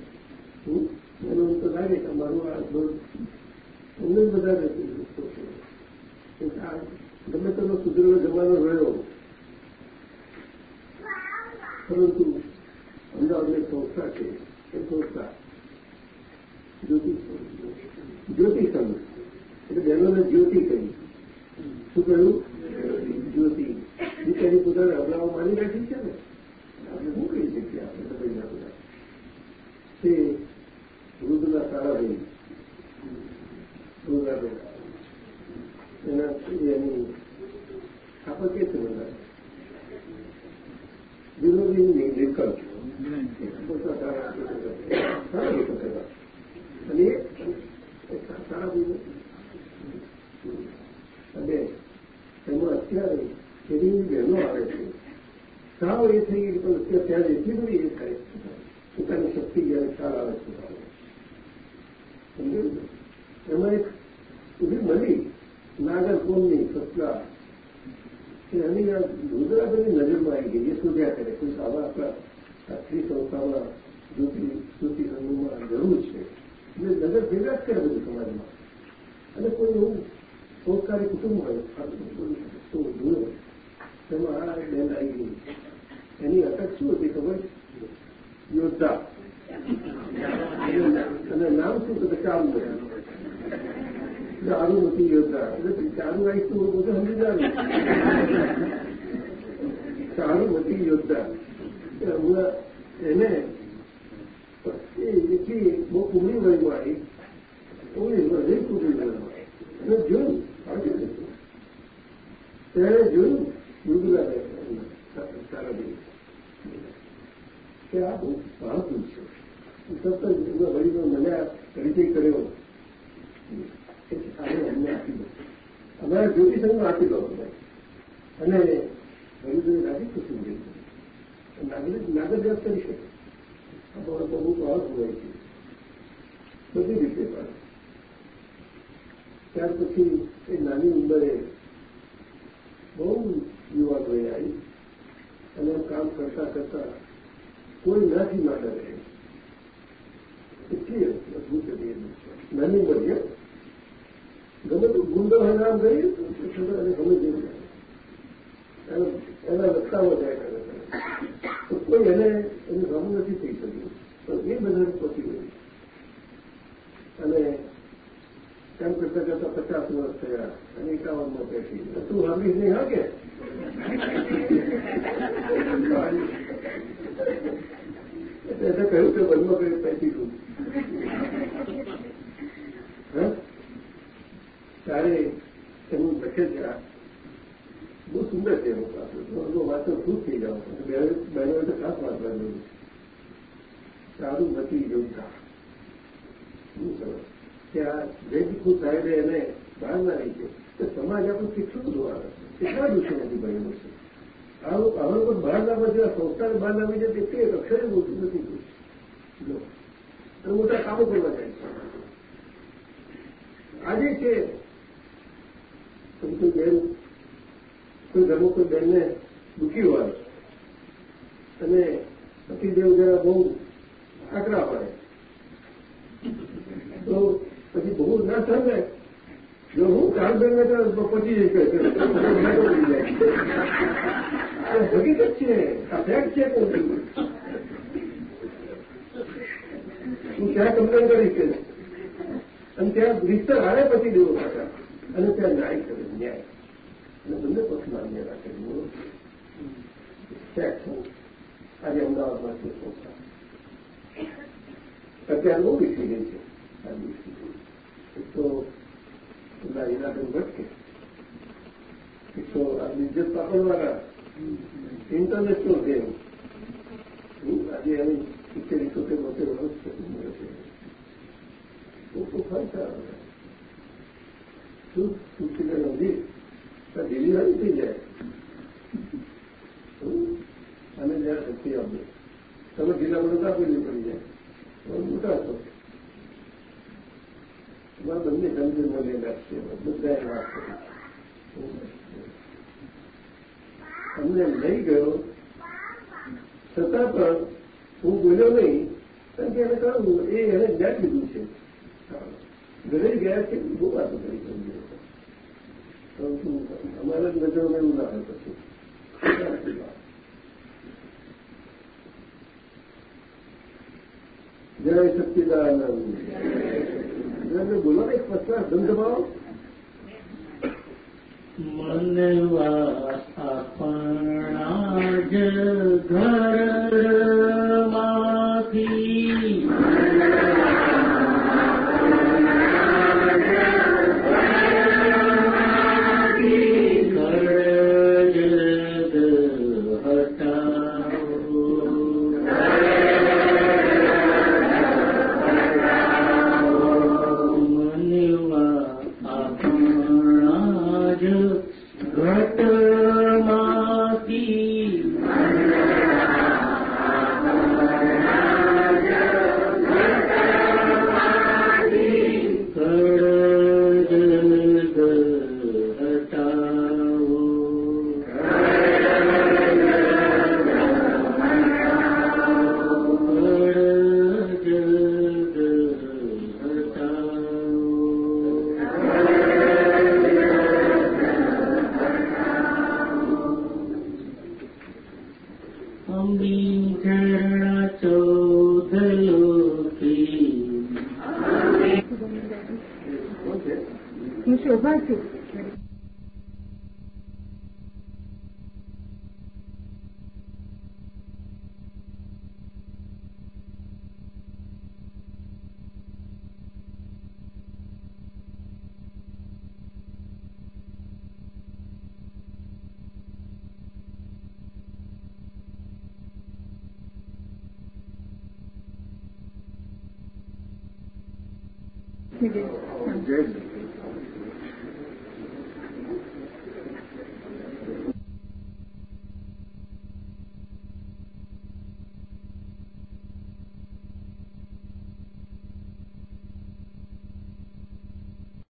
હું બહેનો તો લાગે કે મારું આ અમને બધા ગમે તેનો સુધરેલો જમાનો રહ્યો પરંતુ અમદાવાદની સંસ્થા છે એ સંસ્થા જ્યોતિષ જ્યોતિષ સંઘ એટલે બહેનોને જ્યોતિ કહી. શું કહ્યું? જ્યોતિ. તેની પોતાને હમણાઓ માની રાખી છે ને? આપણે શું કહી શકીએ? આપણે તો ના બધા તે વૃદ્ધના સારા ભાઈ. વૃદ્ધાબેન એના એની આપણે કે છે બધા. વિરોધી વિકલ્પ પોતા સારા સારા વિકલ્પ હતા અને એ સારા ભાઈ અને એમાં અત્યારે એવી બહેનો આવે છે. સાવ એ થઈ ગઈ પણ અત્યારે ત્યારે એટલી બધી એ થાય પોતાની શક્તિ જયારે ખ્યાલ આવે છે એમાં એક ઊભી મળી નાગરકોમની સત્તા કે એની આ રુદ્રાબેનની નજરમાં આવી ગઈ, એ શોધ્યા કરે કોઈ આવા આપણા આખી સંસ્થામાં જ્યોતિ જ્યોતિ સંઘમાં જરૂર છે. એટલે નજર ભેગા જ કરે બધું સમાજમાં. અને કોઈ એવું સંસ્કારી કુટુંબ હોય તો જુઓ, તેમાં આ બેન આવી ગઈ. એની અટક શું હતી ખબર? યોદ્ધા. અને નામ શું તો ચાલુ નથી યોદ્ધા. એટલે ચારું આવીશ તો બધું સમજી જાણું ચારું નથી યોદ્ધા. હમણાં એને એટલી બહુ કુમળી વયમાં આવી ઓગણીસ વર્ષ કુટુંબ અને જોયું આગળ ત્યારે જોયું મૃદુલા સારા કે આ બહુ બહાદુર છે સતત એના વડીલો મને પરિચય કર્યો અમને આપી દો અમારા જ્યોતિ સંઘમાં આપી દો અમને અને વડીલોને રાજી ખુશી મળી નાગરિક નાગરિક કરી શકે અમારો બહુ ભાવ હોય છે બધી રીતે પણ ત્યાર પછી એ નાની ઉંમરે બહુ યુવા ભાઈ આવી અને કામ કરતા કરતા કોઈ નાથી ના ડરે એટલી અદભુત નાની ઉંમર ગમે તો ગુંદર કરીએ તો અને ગમે જેવું એના રસ્તાઓ જાય કરે તો કોઈ એને એનું કામ નથી થઈ શક્યું પણ એ બધાને પહોંચી ગયું અને તેમ કરતા કરતા પચાસ વર્ષ થયા. અને એકાવનમાં બેઠી. તું સાંભળીશ નહીં, હા એટલે એને કહ્યું કે વનમાં કરી પૈકી દઉં ત્યારે એનું લખે ત્યાં બહુ સુંદર છે એનું પાછું વાંચો ખુશ થઈ જાઓ બહેનો તો ખાસ વાંચવા જોયું સારું નથી યોદ્ધા શું સરસ કે આ જયદીપુર સાહેબે એને બહાર ના રહી છે. કે સમાજ આપણું કેટલું બધું આવે કેટલા દુશ્મનોથી બનેલું છે? આવું આવા બહાર લાવવા જેવા સંસ્થાને બહાર લાવી જાય તે અક્ષરે મોટું નથી અને મોટા કામો કરવા જાય છે. આજે છે કોઈ બેન, કોઈ ઘરમાં કોઈ બેનને દુઃખી હોય અને પતિદેવ જરા બહુ આકરા પડે. તો પછી બહુ ના થાય જો હું કાલ બેનને તો પચી કે હકીકત છે આ ફેક્ટ છે હું ત્યાં કમ્પ્લેન કરી છે અને ત્યાં વિસ્તર હારે પછી દેવો પાછા. અને ત્યાં ન્યાય કરે, ન્યાય. અને બંને પક્ષ માન્ય રાખે ફેક્ટ આજે અમદાવાદમાં છે અત્યારે બહુ વિકસી ગઈ છે, આ વિકસી એક તો પેલા ઈરાબેન ભટકે. એક તો આ ગેમ આજે એની સિત્તેર ઇકોતેર બોતેર વર્ષ છે લોકો ફરતા શું સુખીને નથી? ડિલિવરી થઈ જાય. અને જયારે શક્તિ આપે. તમે જિલ્લા મોટા પેલી પડી જાય. મોટા છો. તમારા બંને ગંભીર મળીને રાખશે બધાએ વાત કરી અમને લઈ ગયો છતાં પણ હું બોલ્યો નહીં કારણ કે એને કહ્યું એ એને જ્ઞાન લીધું છે ઘરે ગયા છે બહુ વાતો કરી સમજો પરંતુ અમારા જ નજરો એવું ના હોય પછી જય સચિદાનંદ બોલો ને પચાસ ધંધભાવ મનવા આપણા જ ઘરમાંથી